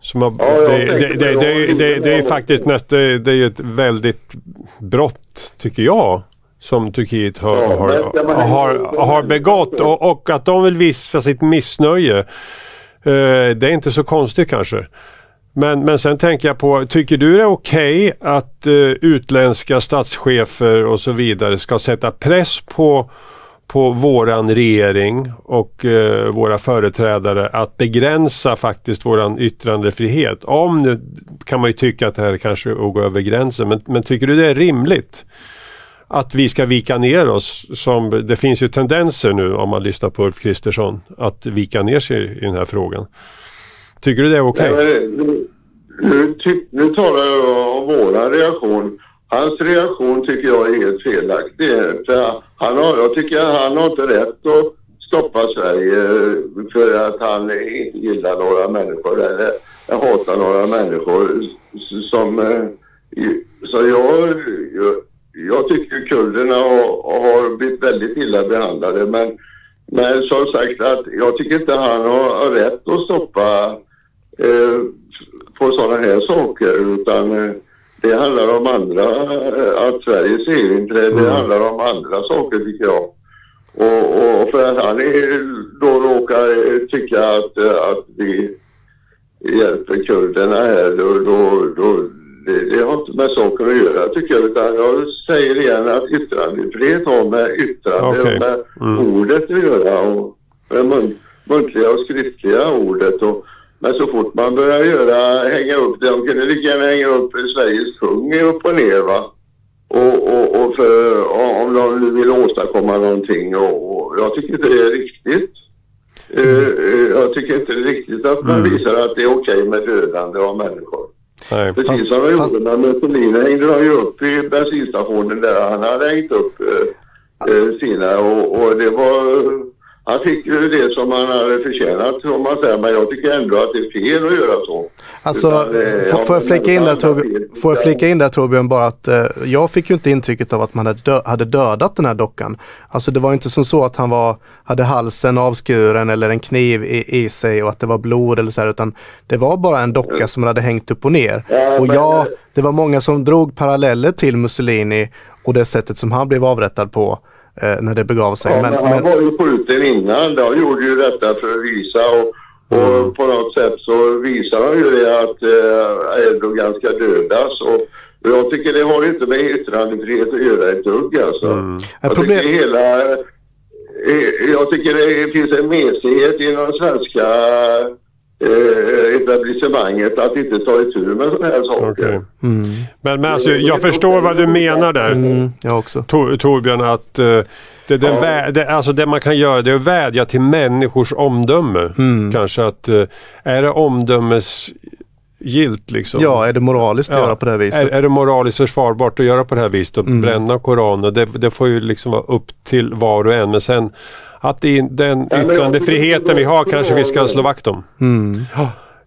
Som har, Ja, det, det, det, det, dem. det, det, det är faktiskt nästa, det är ju ett väldigt brott, tycker jag, som Turkiet har, Ja, har, har, har begått och, och att de vill visa sitt missnöje. Eh, det är inte så konstigt kanske. Men, men sen tänker jag på, tycker du det är okej att eh, utländska statschefer och så vidare ska sätta press på, på våran regering och eh, våra företrädare att begränsa faktiskt våran yttrandefrihet? Om nu kan man ju tycka att det här kanske är att gå över gränsen, men, men tycker du det är rimligt? Att vi ska vika ner oss. Som, det finns ju tendenser nu om man lyssnar på Ulf Kristersson att vika ner sig i den här frågan. Tycker du det är okej? Okay? Nu, nu, nu talar jag om våran reaktion. Hans reaktion tycker jag är helt felaktig. Han har, jag tycker att han har inte rätt att stoppa Sverige för att han inte gillar några människor eller hatar några människor som... Eh, som jag, jag, tycker kurderna har, har blivit väldigt illa behandlade men, men som sagt att jag tycker inte han har, har rätt att stoppa eh, på sådana här saker utan eh, det handlar om andra, eh, att Sveriges EU-inträde Mm. handlar om andra saker tycker jag. Och, och för att han är, då råkar eh, tycka att, eh, att vi hjälper kurderna här då, då, då det, det har inte med saker att göra tycker jag utan jag säger igen att yttrandefrihet har med yttrande Okej. och med Mm. ordet att göra och med mun, muntliga och skriftliga ordet och men så fort man börjar göra, hänga upp det, de kunde lika gärna hänga upp Sveriges kung upp och ner va. Och, och, och för, om de nu vill åstadkomma någonting och, och jag tycker inte det är riktigt. Eh, jag tycker inte det är riktigt att man Mm. visar att det är okej med dödande av människor. Nej. Precis Fast- som de fast- gjorde med Mussolini hängde de ju upp i bensinstationen där han hade hängt upp eh, eh, sina och, och det var han fick ju det som han hade förtjänat om man säger men jag tycker ändå att det är fel att göra så. Alltså, Utan, eh, får, får, jag flika in där, Torbjörn, får jag flika in där Torbjörn bara att eh, jag fick ju inte intrycket av att man hade, dö hade dödat den här dockan. Alltså det var inte som så att han var, hade halsen avskuren eller en kniv i, i sig och att det var blod eller så här utan det var bara en docka som man hade hängt upp och ner. Ja, och ja, det var många som drog paralleller till Mussolini och det sättet som han blev avrättad på eh, när det begav sig. Ja, men, men, han men, var ju skjuten innan. De gjorde ju detta för att visa och, och Mm. på något sätt så visar de ju det att eh, Erdogan ska dödas. Och, jag tycker det har inte med yttrandefrihet att göra ett dugg alltså. Ett Jag problem- tycker hela... eh, Jag tycker det finns en mesighet inom svenska eh, etablissemanget att inte ta itu med sådana här saker. Okej. Men, men alltså, jag förstår vad du menar där. mm, jag också. Tor, Torbjörn, att eh, det, det, vä- det, alltså det man kan göra det är att vädja till människors omdöme. Mm. Kanske att, eh, är det omdömesgilt liksom? Ja, är det moraliskt att göra på det här viset? Är, är det moraliskt försvarbart att göra på det här viset och Mm. bränna Koranen? Det, det får ju liksom vara upp till var och en. Men sen att det, är den yttrandefriheten vi har kanske vi ska slå vakt om. Mm.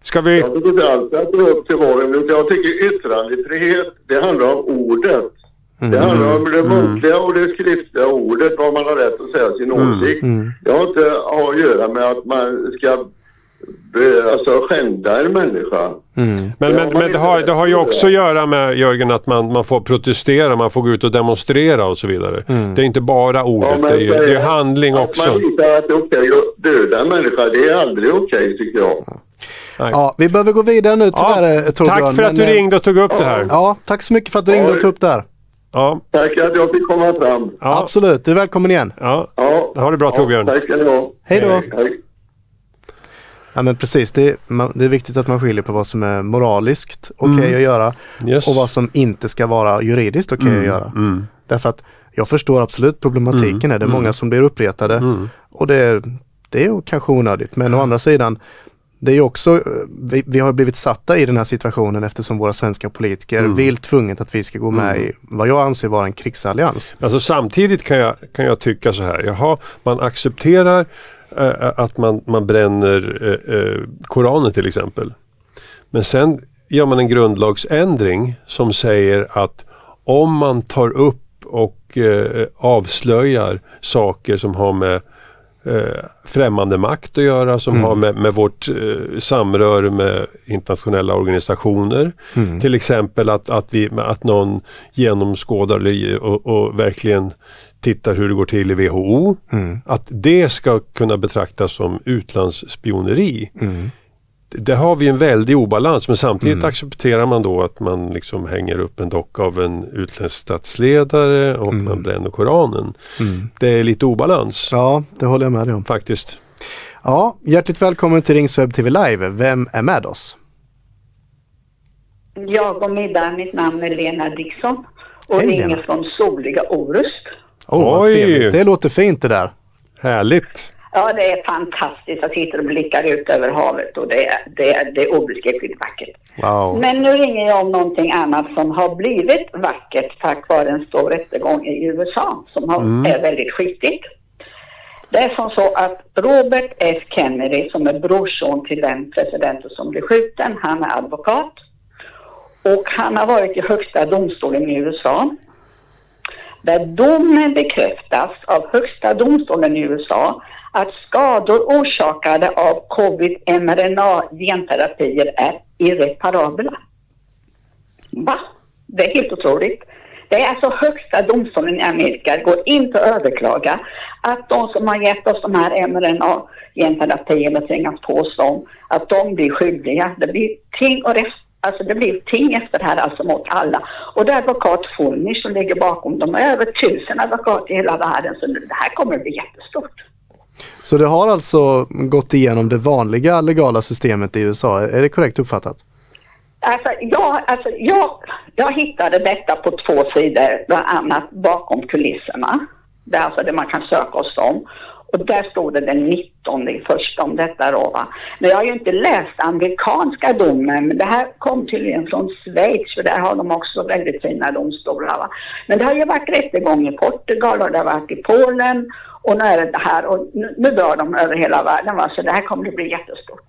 Ska vi... Jag tycker inte alls att det är upp till var och Jag tycker yttrandefrihet, det handlar om ordet. Det handlar om det muntliga och det skriftliga ordet, vad man har rätt att säga sin åsikt. Det har inte att göra med att man ska alltså, skända en människa. Mm. Men, Ja, men, men det, har, det har ju också att göra. med Jörgen att man, man får protestera, man får gå ut och demonstrera och så vidare. Det är inte bara ordet, det är ju, det är handling att också. man visar att det är okej att döda en människa, det är aldrig okej tycker jag. Ja, vi behöver gå vidare nu Ja, tyvärr eh, Torbjörn. tack för att men, du eh, ringde och tog upp det här. Ja, tack så mycket för att du ringde och tog upp det här. Ja, Tack att jag fick komma fram. ja, Absolut, du är välkommen igen. ja. Ja. Ha det bra, Torbjörn. Tack ska ni ha. Hej då. Hej. Ja men precis, det är, man, det är viktigt att man skiljer på vad som är moraliskt okej Mm. att göra Yes. och vad som inte ska vara juridiskt okej att göra. Mm. Därför att jag förstår absolut problematiken är det är många som blir uppretade Mm. och det är, det är kanske onödigt men å andra sidan det är också, eh, vi, vi har blivit satta i den här situationen eftersom våra svenska politiker Mm. vill tvunget att vi ska gå med i vad jag anser vara en krigsallians. Alltså samtidigt kan jag, kan jag tycka så här. Jaha, man accepterar att man, man bränner Koranen till exempel. Men sen gör man en grundlagsändring som säger att om man tar upp och avslöjar saker som har med eh, främmande makt att göra som Mm. har med, med vårt eh, samröre med internationella organisationer. Mm. Till exempel att, att, vi, att någon genomskådar och, och verkligen tittar hur det går till i WHO. Mm. Att det ska kunna betraktas som utlandsspioneri. Mm. Det- Där har vi en väldig obalans men samtidigt accepterar man då att man liksom hänger upp en docka av en utländsk statsledare och man bränner Koranen. Mm. Det är lite obalans Ja, det håller jag med dig om. faktiskt. Ja, hjärtligt välkommen till Ringswebb TV Live. Vem är med oss? Jag och middag, mitt namn är Lena Dixon och Hej, ringer Lena. från soliga Orust. Vad Oj. trevligt. Det låter fint det där. Härligt! Ja, det är fantastiskt. Jag sitter och blickar ut över havet och det är, det är, det är obeskrivligt vackert. Wow. Men nu ringer jag om någonting annat som har blivit vackert tack vare en stor rättegång i USA som har, är väldigt skitigt. Det är som så att Robert F Kennedy som är brorson till den presidenten som blev skjuten, han är advokat. Och han har varit i högsta domstolen i USA. Där domen bekräftas av högsta domstolen i USA att skador orsakade av covid-mRNA-genterapier är irreparabla. Va? Det är helt otroligt. Det är alltså högsta domstolen i Amerika, det går inte att överklaga att de som har gett oss de här mRNA-genterapierna tvingas på oss dem, att de blir skyldiga. Det blir ting och rest, alltså det blir ting efter det här alltså mot alla. Och det är advokat Fulnich som ligger bakom. De är över tusen advokater i hela världen så det här kommer att bli jättestort. Så det har alltså gått igenom det vanliga legala systemet i USA. Är det korrekt uppfattat? Alltså, jag, alltså, jag, jag hittade detta på två sidor, bland annat bakom kulisserna. Det är alltså det man kan söka oss om. Och där stod det den 19 i första om detta då va. Men jag har ju inte läst amerikanska domen, men det här kom tydligen från Schweiz, för där har de också väldigt fina domstolar va. Men det har ju varit rättegång i Portugal och det har varit i Polen och nu är det det här och nu, nu drar de över hela världen va, så det här kommer att bli jättestort.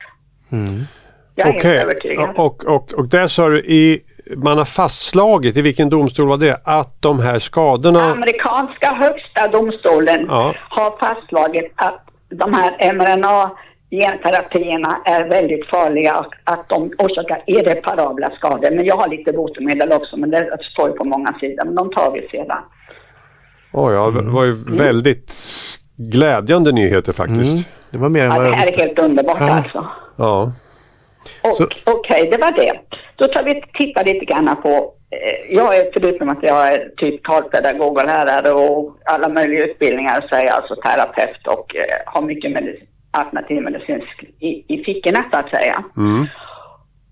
Jag är Okej, helt övertygad. och, och, och där sa du i man har fastslagit, i vilken domstol var det, att de här skadorna... Amerikanska högsta domstolen Ja. har fastslagit att de här mRNA genterapierna är väldigt farliga och att de orsakar irreparabla skador. Men jag har lite botemedel också, men det står ju på många sidor. Men de tar vi sedan. Oj, ja, det var ju väldigt glädjande nyheter faktiskt. Det var mer än Ja, vad det jag här är helt underbart alltså. Ja. Och, Så- Okej, det var det. Då tar vi titta lite grann på, eh, jag är förutom att jag är typ talpedagog och lärare och alla möjliga utbildningar så är jag alltså terapeut och eh, har mycket medic- alternativmedicinsk i, i fickorna så att säga.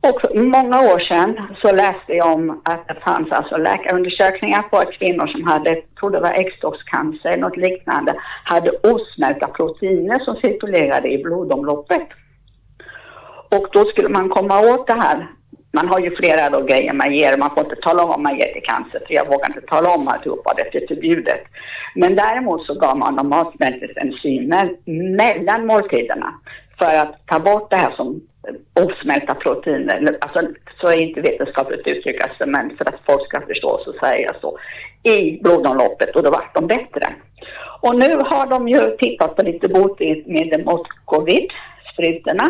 Och för många år sedan så läste jag om att det fanns alltså läkarundersökningar på att kvinnor som hade, jag tror det var äggstockscancer eller något liknande, hade osmälta proteiner som cirkulerade i blodomloppet. Och då skulle man komma åt det här. Man har ju flera då grejer man ger. Man får inte tala om vad man ger till cancer. För jag vågar inte tala om alltihopa. Det är förbjudet. Men däremot så gav man dem matsmältningsenzymer mellan måltiderna. För att ta bort det här som osmälta proteiner. Alltså, så är inte vetenskapligt uttryckas alltså, men för att folk ska förstå så säger jag så. I blodomloppet och då vart de bättre. Och nu har de ju tittat på lite botemedel mot covid, sprutorna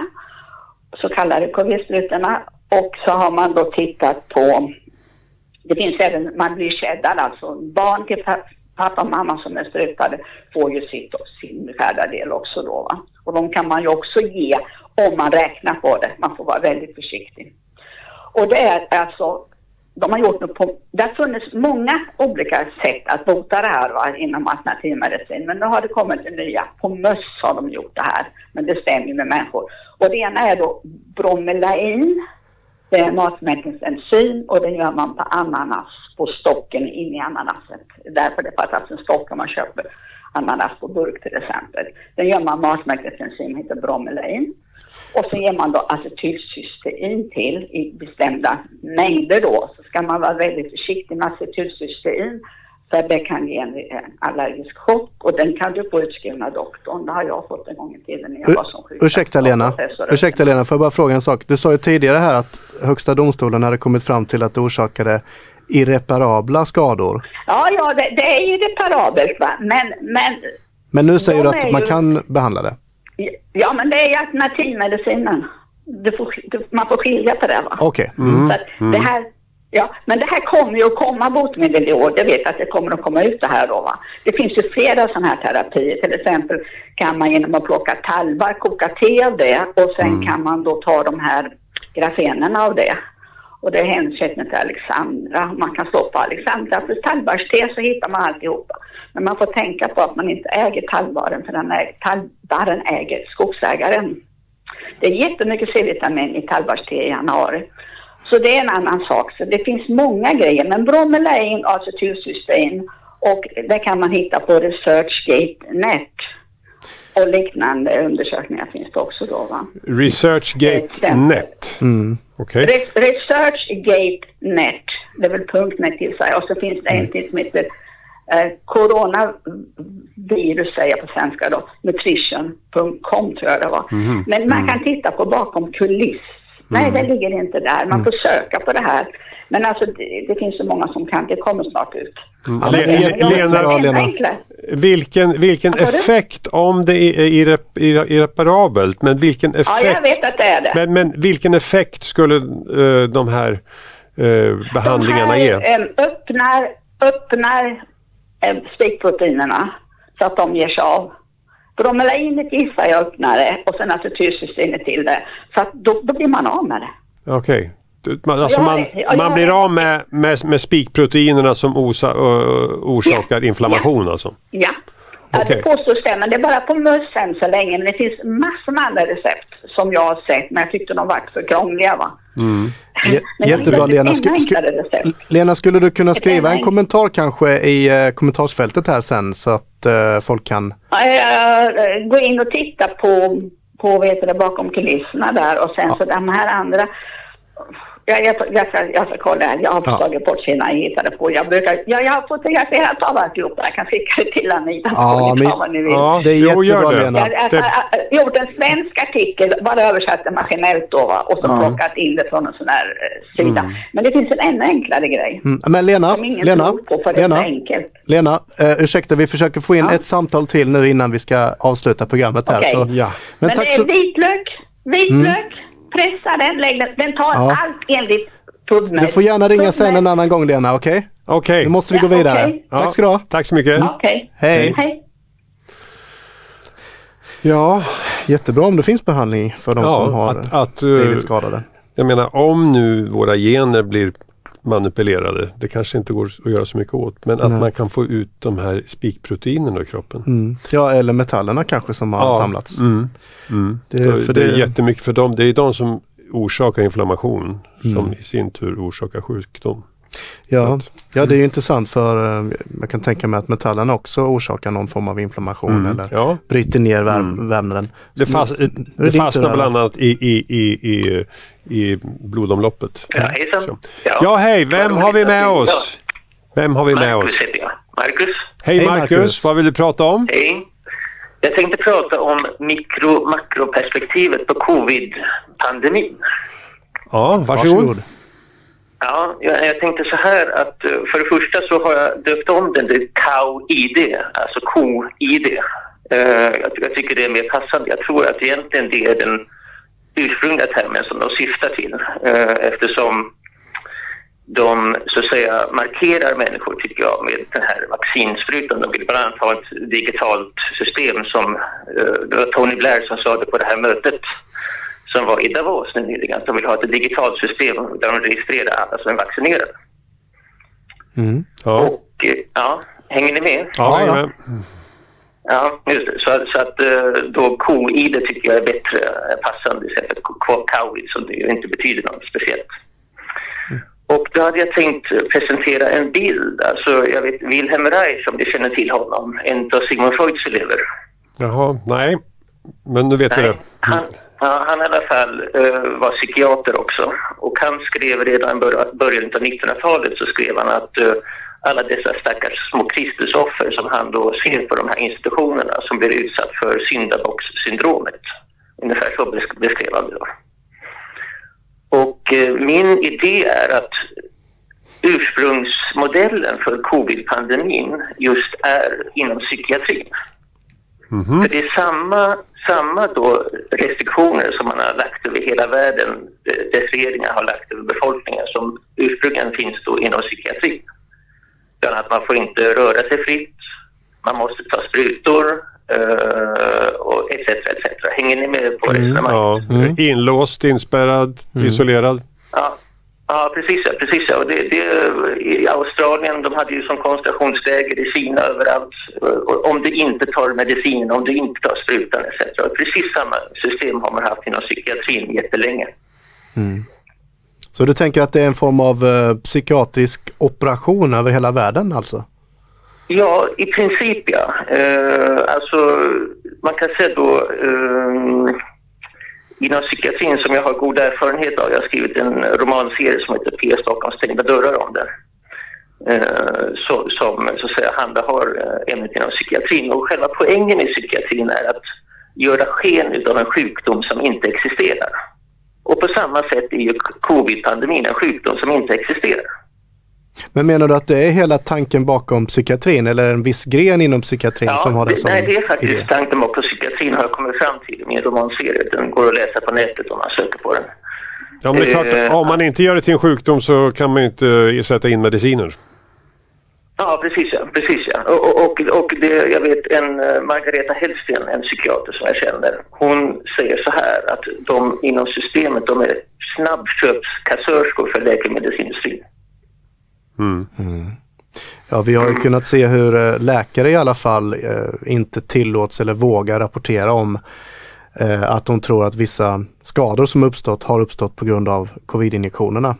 så kallade covid-sprutorna. Och så har man då tittat på, det finns även, man blir skäddad alltså, barn till pappa och mamma som är sprutade får ju sitt, sin beskärda del också då va. Och de kan man ju också ge om man räknar på det, man får vara väldigt försiktig. Och det är alltså, de har gjort på, det har funnits många olika sätt att bota det här va, inom alternativmedicin. Men nu har det kommit en nya, på möss har de gjort det här. Men det stämmer ju med människor. Och det ena är då bromelain. Det är matmätningsenzym och det gör man på ananas, på stocken in i ananasen. Därför det fattas en stock om man köper ananas på burk till exempel. Den gör man matmätningsenzym, heter bromelain. Och så ger man då acetylcystein till i bestämda mängder då. Så ska man vara väldigt försiktig med acetylcystein för det kan ge en, allergisk chock och den kan du få utskriven av doktorn. Det har jag fått en gång i tiden när jag var som sjuk. Ursäkta Lena, ursäkta Lena, får jag bara fråga en sak? Du sa ju tidigare här att Högsta domstolen hade kommit fram till att det orsakade irreparabla skador. Ja, ja, det, det är ju reparabelt va. Men, men Men nu säger du att man ju- kan behandla det. Ja, men det är ju alternativmedicinen. Du får, du, man får skilja på det va? Så det här, ja, men det här kommer ju att komma botemedel i år. Jag vet att det kommer att komma ut det här då va. Det finns ju flera sådana här terapier. Till exempel kan man genom att plocka talbar koka te av det och sen kan man då ta de här grafenerna av det. Och det är hemköpt till Alexandra. Man kan stoppa Alexandra för tallbarste så hittar man alltihopa. Men man får tänka på att man inte äger tallbaren för den äger, tallbaren äger skogsägaren. Det är jättemycket C-vitamin i tallbarste i januari. Så det är en annan sak. Så det finns många grejer. Men bromelain, acetylcystein och det kan man hitta på ResearchGate.net. Och liknande undersökningar finns det också då va. ResearchGate.net. Okej. Re- ResearchGate.net. Det är väl .net till sig. Och så finns det en till som heter eh, coronavirus säger jag på svenska då. Nutrition.com tror jag det var. Men man kan titta på bakom kuliss. Nej, det ligger inte där. Man får söka på det här. Men alltså det, det finns så många som kan. Det kommer snart ut. Ja, är Lena. Vilken, vilken effekt, om det är irre, irre, irreparabelt, men vilken Ja, jag effekt, vet att det är det. men, men vilken effekt skulle eh, de här eh, behandlingarna de ge? här, eh, öppnar, öppnar eh, spikproteinerna så att de ger sig av. Bromelainet gissar jag öppnar det och sen acetylcysteinet till det. Så att då, då blir man av med det. Okej. Du- man- Alltså Ja, man, ja, ja, man blir ja. av med, med, med spikproteinerna som osa, ö, orsakar Ja, inflammation alltså? Ja. Ja, Okej. det påstås det, men det är bara på möss än så länge. Men det finns massor med andra recept som jag har sett, men jag tyckte de var för krångliga va. [LAUGHS] Jag Jättebra Lena. Sku. Lena, skulle du kunna skriva en kommentar kanske i eh, kommentarsfältet här sen så att eh, folk kan... Uh, gå in och titta på, på heter det, bakom kulisserna där och sen så de här andra. Jag, jag, jag, ska, jag ska kolla här. Jag har Ja. tagit bort sina jag hittade på. Jag, brukar, jag, jag har fotograferat av alltihopa. Jag kan skicka det till Anita. Ja, men- vad ni vill. Ja, Det är jättebra det. Lena. Jag har Det- jag har gjort en svensk artikel, bara översatt den maskinellt då va? och så Ja. plockat in det från en sån här eh, sida. Men det finns en ännu enklare grej. Mm. Men Lena, Lena, Lena. Lena, eh, ursäkta vi försöker få in Ja. ett samtal till nu innan vi ska avsluta programmet här. Okej. Så, Ja. men Men, tack det är så... Mm. vitlök, vitlök, pressa den, lägg den. Den tar Ja. allt enligt PubMed. Du får gärna ringa sen PubMed. en annan gång Lena, okej? Okej. Nu måste vi gå vidare. Ja, Tack ska du ha. Tack så mycket. Okej. Hej. Hej. Ja, Jättebra om det finns behandling för de som har att, att, eh, blivit skadade. jag menar om nu våra gener blir manipulerade, det kanske inte går att göra så mycket åt, men att Nej. man kan få ut de här spikproteinerna i kroppen. Mm. Ja, eller metallerna kanske som har Ja, samlats. Mm, mm. Det- Det, för det är det- jättemycket för dem. Det är de som orsakar inflammation Mm. som i sin tur orsakar sjukdom. Ja, Att- ja, det är ju intressant för eh, jag kan tänka mig att metallerna också orsakar någon form av inflammation Mm. eller Ja, bryter ner Mm. vävnaden. det, fast, är det fastnar bland annat i, i, i, i, i blodomloppet. Ja, hejsan. Ja. Ja, hej, vem har vi med oss? Vem har vi med Marcus oss? heter jag. Marcus, Hej Hej, Marcus, Marcus. vad vill du prata om? hej. Jag tänkte prata om mikro-makroperspektivet på covid-pandemin. Ja, varsågod. Ja, jag, jag tänkte så här att eh, för det första så har jag döpt om den till KAU-ID, alltså ko-ID. Eh, jag, jag tycker det är mer passande. Jag tror att egentligen det är den ursprungliga termen som de syftar till eh, eftersom de så att säga markerar människor tycker jag med den här vaccinsprutan. De vill bland annat ha ett digitalt system som eh, det var Tony Blair som sa det på det här mötet som var i Davos nu nyligen. De vill ha ett digitalt system där de registrerar alla som är vaccinerade. Mm. Ja, Och eh, ja, hänger ni med? ja, ja. Ja. Just det. Så, så att eh, då co-id tycker jag är bättre eh, passande istället för co-id som inte betyder något speciellt. Och då hade jag tänkt eh, presentera en bild. Alltså, jag vet Wilhelm Reich, om du känner till honom, en av Sigmund Freuds elever. Jaha, nej. Men nu vet vi det. Han, ja, han i alla fall eh, var psykiater också. Och han skrev redan i bör- början av 1900-talet så skrev han att eh, alla dessa stackars små Kristusoffer som han då ser på de här institutionerna som blir utsatt för syndabockssyndromet. Ungefär så besk- beskrev han det då. Och eh, min idé är att ursprungsmodellen för covid-pandemin just är inom psykiatrin. Mm-hmm. För det är samma, samma då restriktioner som man har lagt över hela världen, dess regeringar har lagt över befolkningen som ursprungligen finns då inom psykiatrin. Bland annat man får inte röra sig fritt, man måste ta sprutor uh, och etc. etc. Hänger ni med på mm, ja. mm. Inlåst, inspärrad, mm. isolerad? Ja. Ja, precis. Ja, precis ja. Och det, det, I Australien de hade ju som koncentrationsläger i Kina överallt. Om du inte tar medicin, om du inte tar sprutan etc. Och precis samma system har man haft inom psykiatrin jättelänge. Mm. Så du tänker att det är en form av eh, psykiatrisk operation över hela världen alltså? Ja, i princip ja. Eh, alltså man kan säga då eh, inom psykiatrin som jag har god erfarenhet av. Jag har skrivit en romanserie som heter P. Stockholms stängda dörrar om det. Eh, så, som så att säga handhar eh, ämnet inom psykiatrin. Och själva poängen i psykiatrin är att göra sken av en sjukdom som inte existerar. Och på samma sätt är ju covid-pandemin en sjukdom som inte existerar. Men menar du att det är hela tanken bakom psykiatrin eller en viss gren inom psykiatrin ja, som har det som Nej, det är faktiskt idé. tanken bakom psykiatrin har jag kommit fram till i min romanserie. Den går att läsa på nätet om man söker på den. Ja, men det är klart, eh, om man inte gör det till en sjukdom så kan man ju inte sätta in mediciner. Ja, precis ja. Precis, ja. Och, och, och det, jag vet en uh, Margareta Hellsten, en psykiater som jag känner, hon säger så här att de inom systemet, de är snabbköpskassörskor för läkemedelsindustrin. Mm. Ja, vi har ju kunnat se hur eh, läkare i alla fall eh, inte tillåts eller vågar rapportera om eh, att de tror att vissa skador som uppstått har uppstått på grund av covid-injektionerna.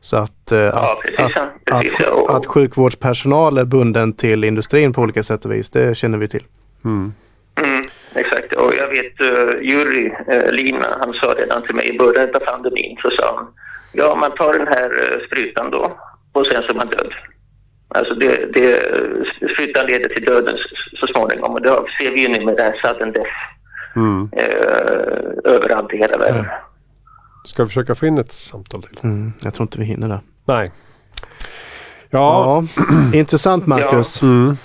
Så att, eh, ja, att, att, att, att, sjukvårdspersonal är bunden till industrin på olika sätt och vis, det känner vi till. Mm. Mm, exakt, och jag vet uh, Juri uh, Lina, han sa redan till mig i början av pandemin, så sa han, ja man tar den här uh, sprutan då och sen så är man död. Alltså det, det, sprutan leder till döden så småningom och det ser vi ju nu med det här sudden death mm. eh, överallt i hela världen. Ja. Ska vi försöka få in ett samtal till? Mm, jag tror inte vi hinner det. Nej. Ja, ja [CLEARS THROAT] intressant Marcus. Ja. Mm.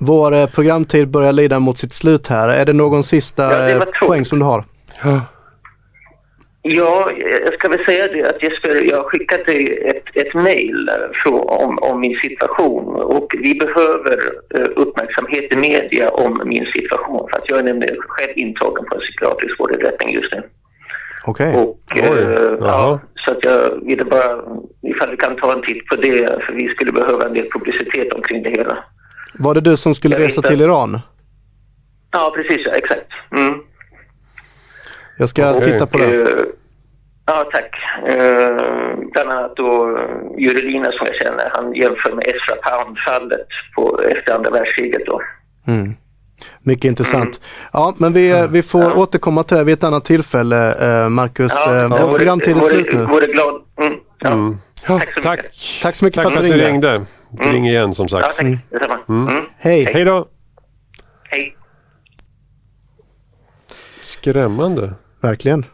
Vår eh, programtid börjar lida mot sitt slut här. Är det någon sista ja, det poäng som du har? Ja. Ja, jag ska väl säga det att Jesper, jag har skickat dig ett, ett mejl om, om min situation och vi behöver eh, uppmärksamhet i media om min situation för att jag är nämligen själv intagen på en psykiatrisk vårdinrättning just nu. Okej. Okay. Eh, ja, så att jag ville bara, ifall vi kan ta en titt på det, för vi skulle behöva en del publicitet omkring det hela. Var det du som skulle jag resa till Iran? Ja, precis. Ja, exakt. Mm. Jag ska och, titta på det. Eh, Ja, tack. Eh, bland annat då Jurelina som jag känner, han jämför med Ezra Pound-fallet efter andra världskriget då. Mm. Mycket intressant. Mm. Ja, men vi, vi får ja. återkomma till det vid ett annat tillfälle, eh, Marcus. Ja, eh, vår programtid är slut nu. Vore glad. Mm. Ja. Mm. Tack så tack. mycket. Tack så mycket tack för att du ringde. ringde. Mm. Ring igen som sagt. Ja, tack. Mm. Mm. Hej. Hej då. Hej. Skrämmande. Verkligen.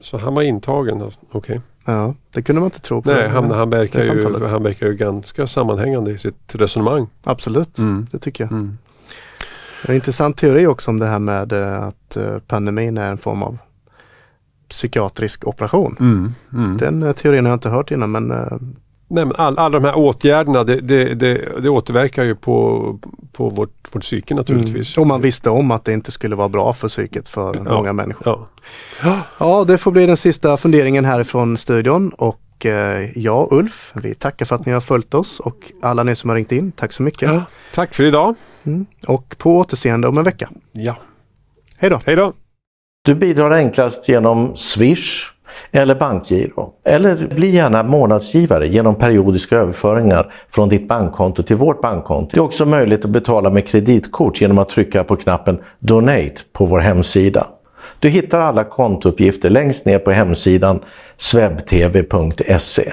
Så han var intagen, okej. Okay. Ja, det kunde man inte tro på. Nej, han, han, verkar ju, han verkar ju ganska sammanhängande i sitt resonemang. Absolut, mm. det tycker jag. Mm. En intressant teori också om det här med eh, att eh, pandemin är en form av psykiatrisk operation. Mm. mm. Den eh, teorin har jag inte hört innan men Nej, men all, alla de här åtgärderna det, det, det, det återverkar ju på, på vårt, vårt psyke naturligtvis. Mm. Och man visste om att det inte skulle vara bra för psyket för ja. många människor. Ja. ja, det får bli den sista funderingen härifrån studion och eh, jag Ulf, vi tackar för att ni har följt oss och alla ni som har ringt in, tack så mycket. Ja. Tack för idag. Mm. Och på återseende om en vecka. Ja. Hej då. Hej då. Du bidrar enklast genom Swish eller bankgiro. Eller bli gärna månadsgivare genom periodiska överföringar från ditt bankkonto till vårt bankkonto. Det är också möjligt att betala med kreditkort genom att trycka på knappen Donate på vår hemsida. Du hittar alla kontouppgifter längst ner på hemsidan swebtv.se.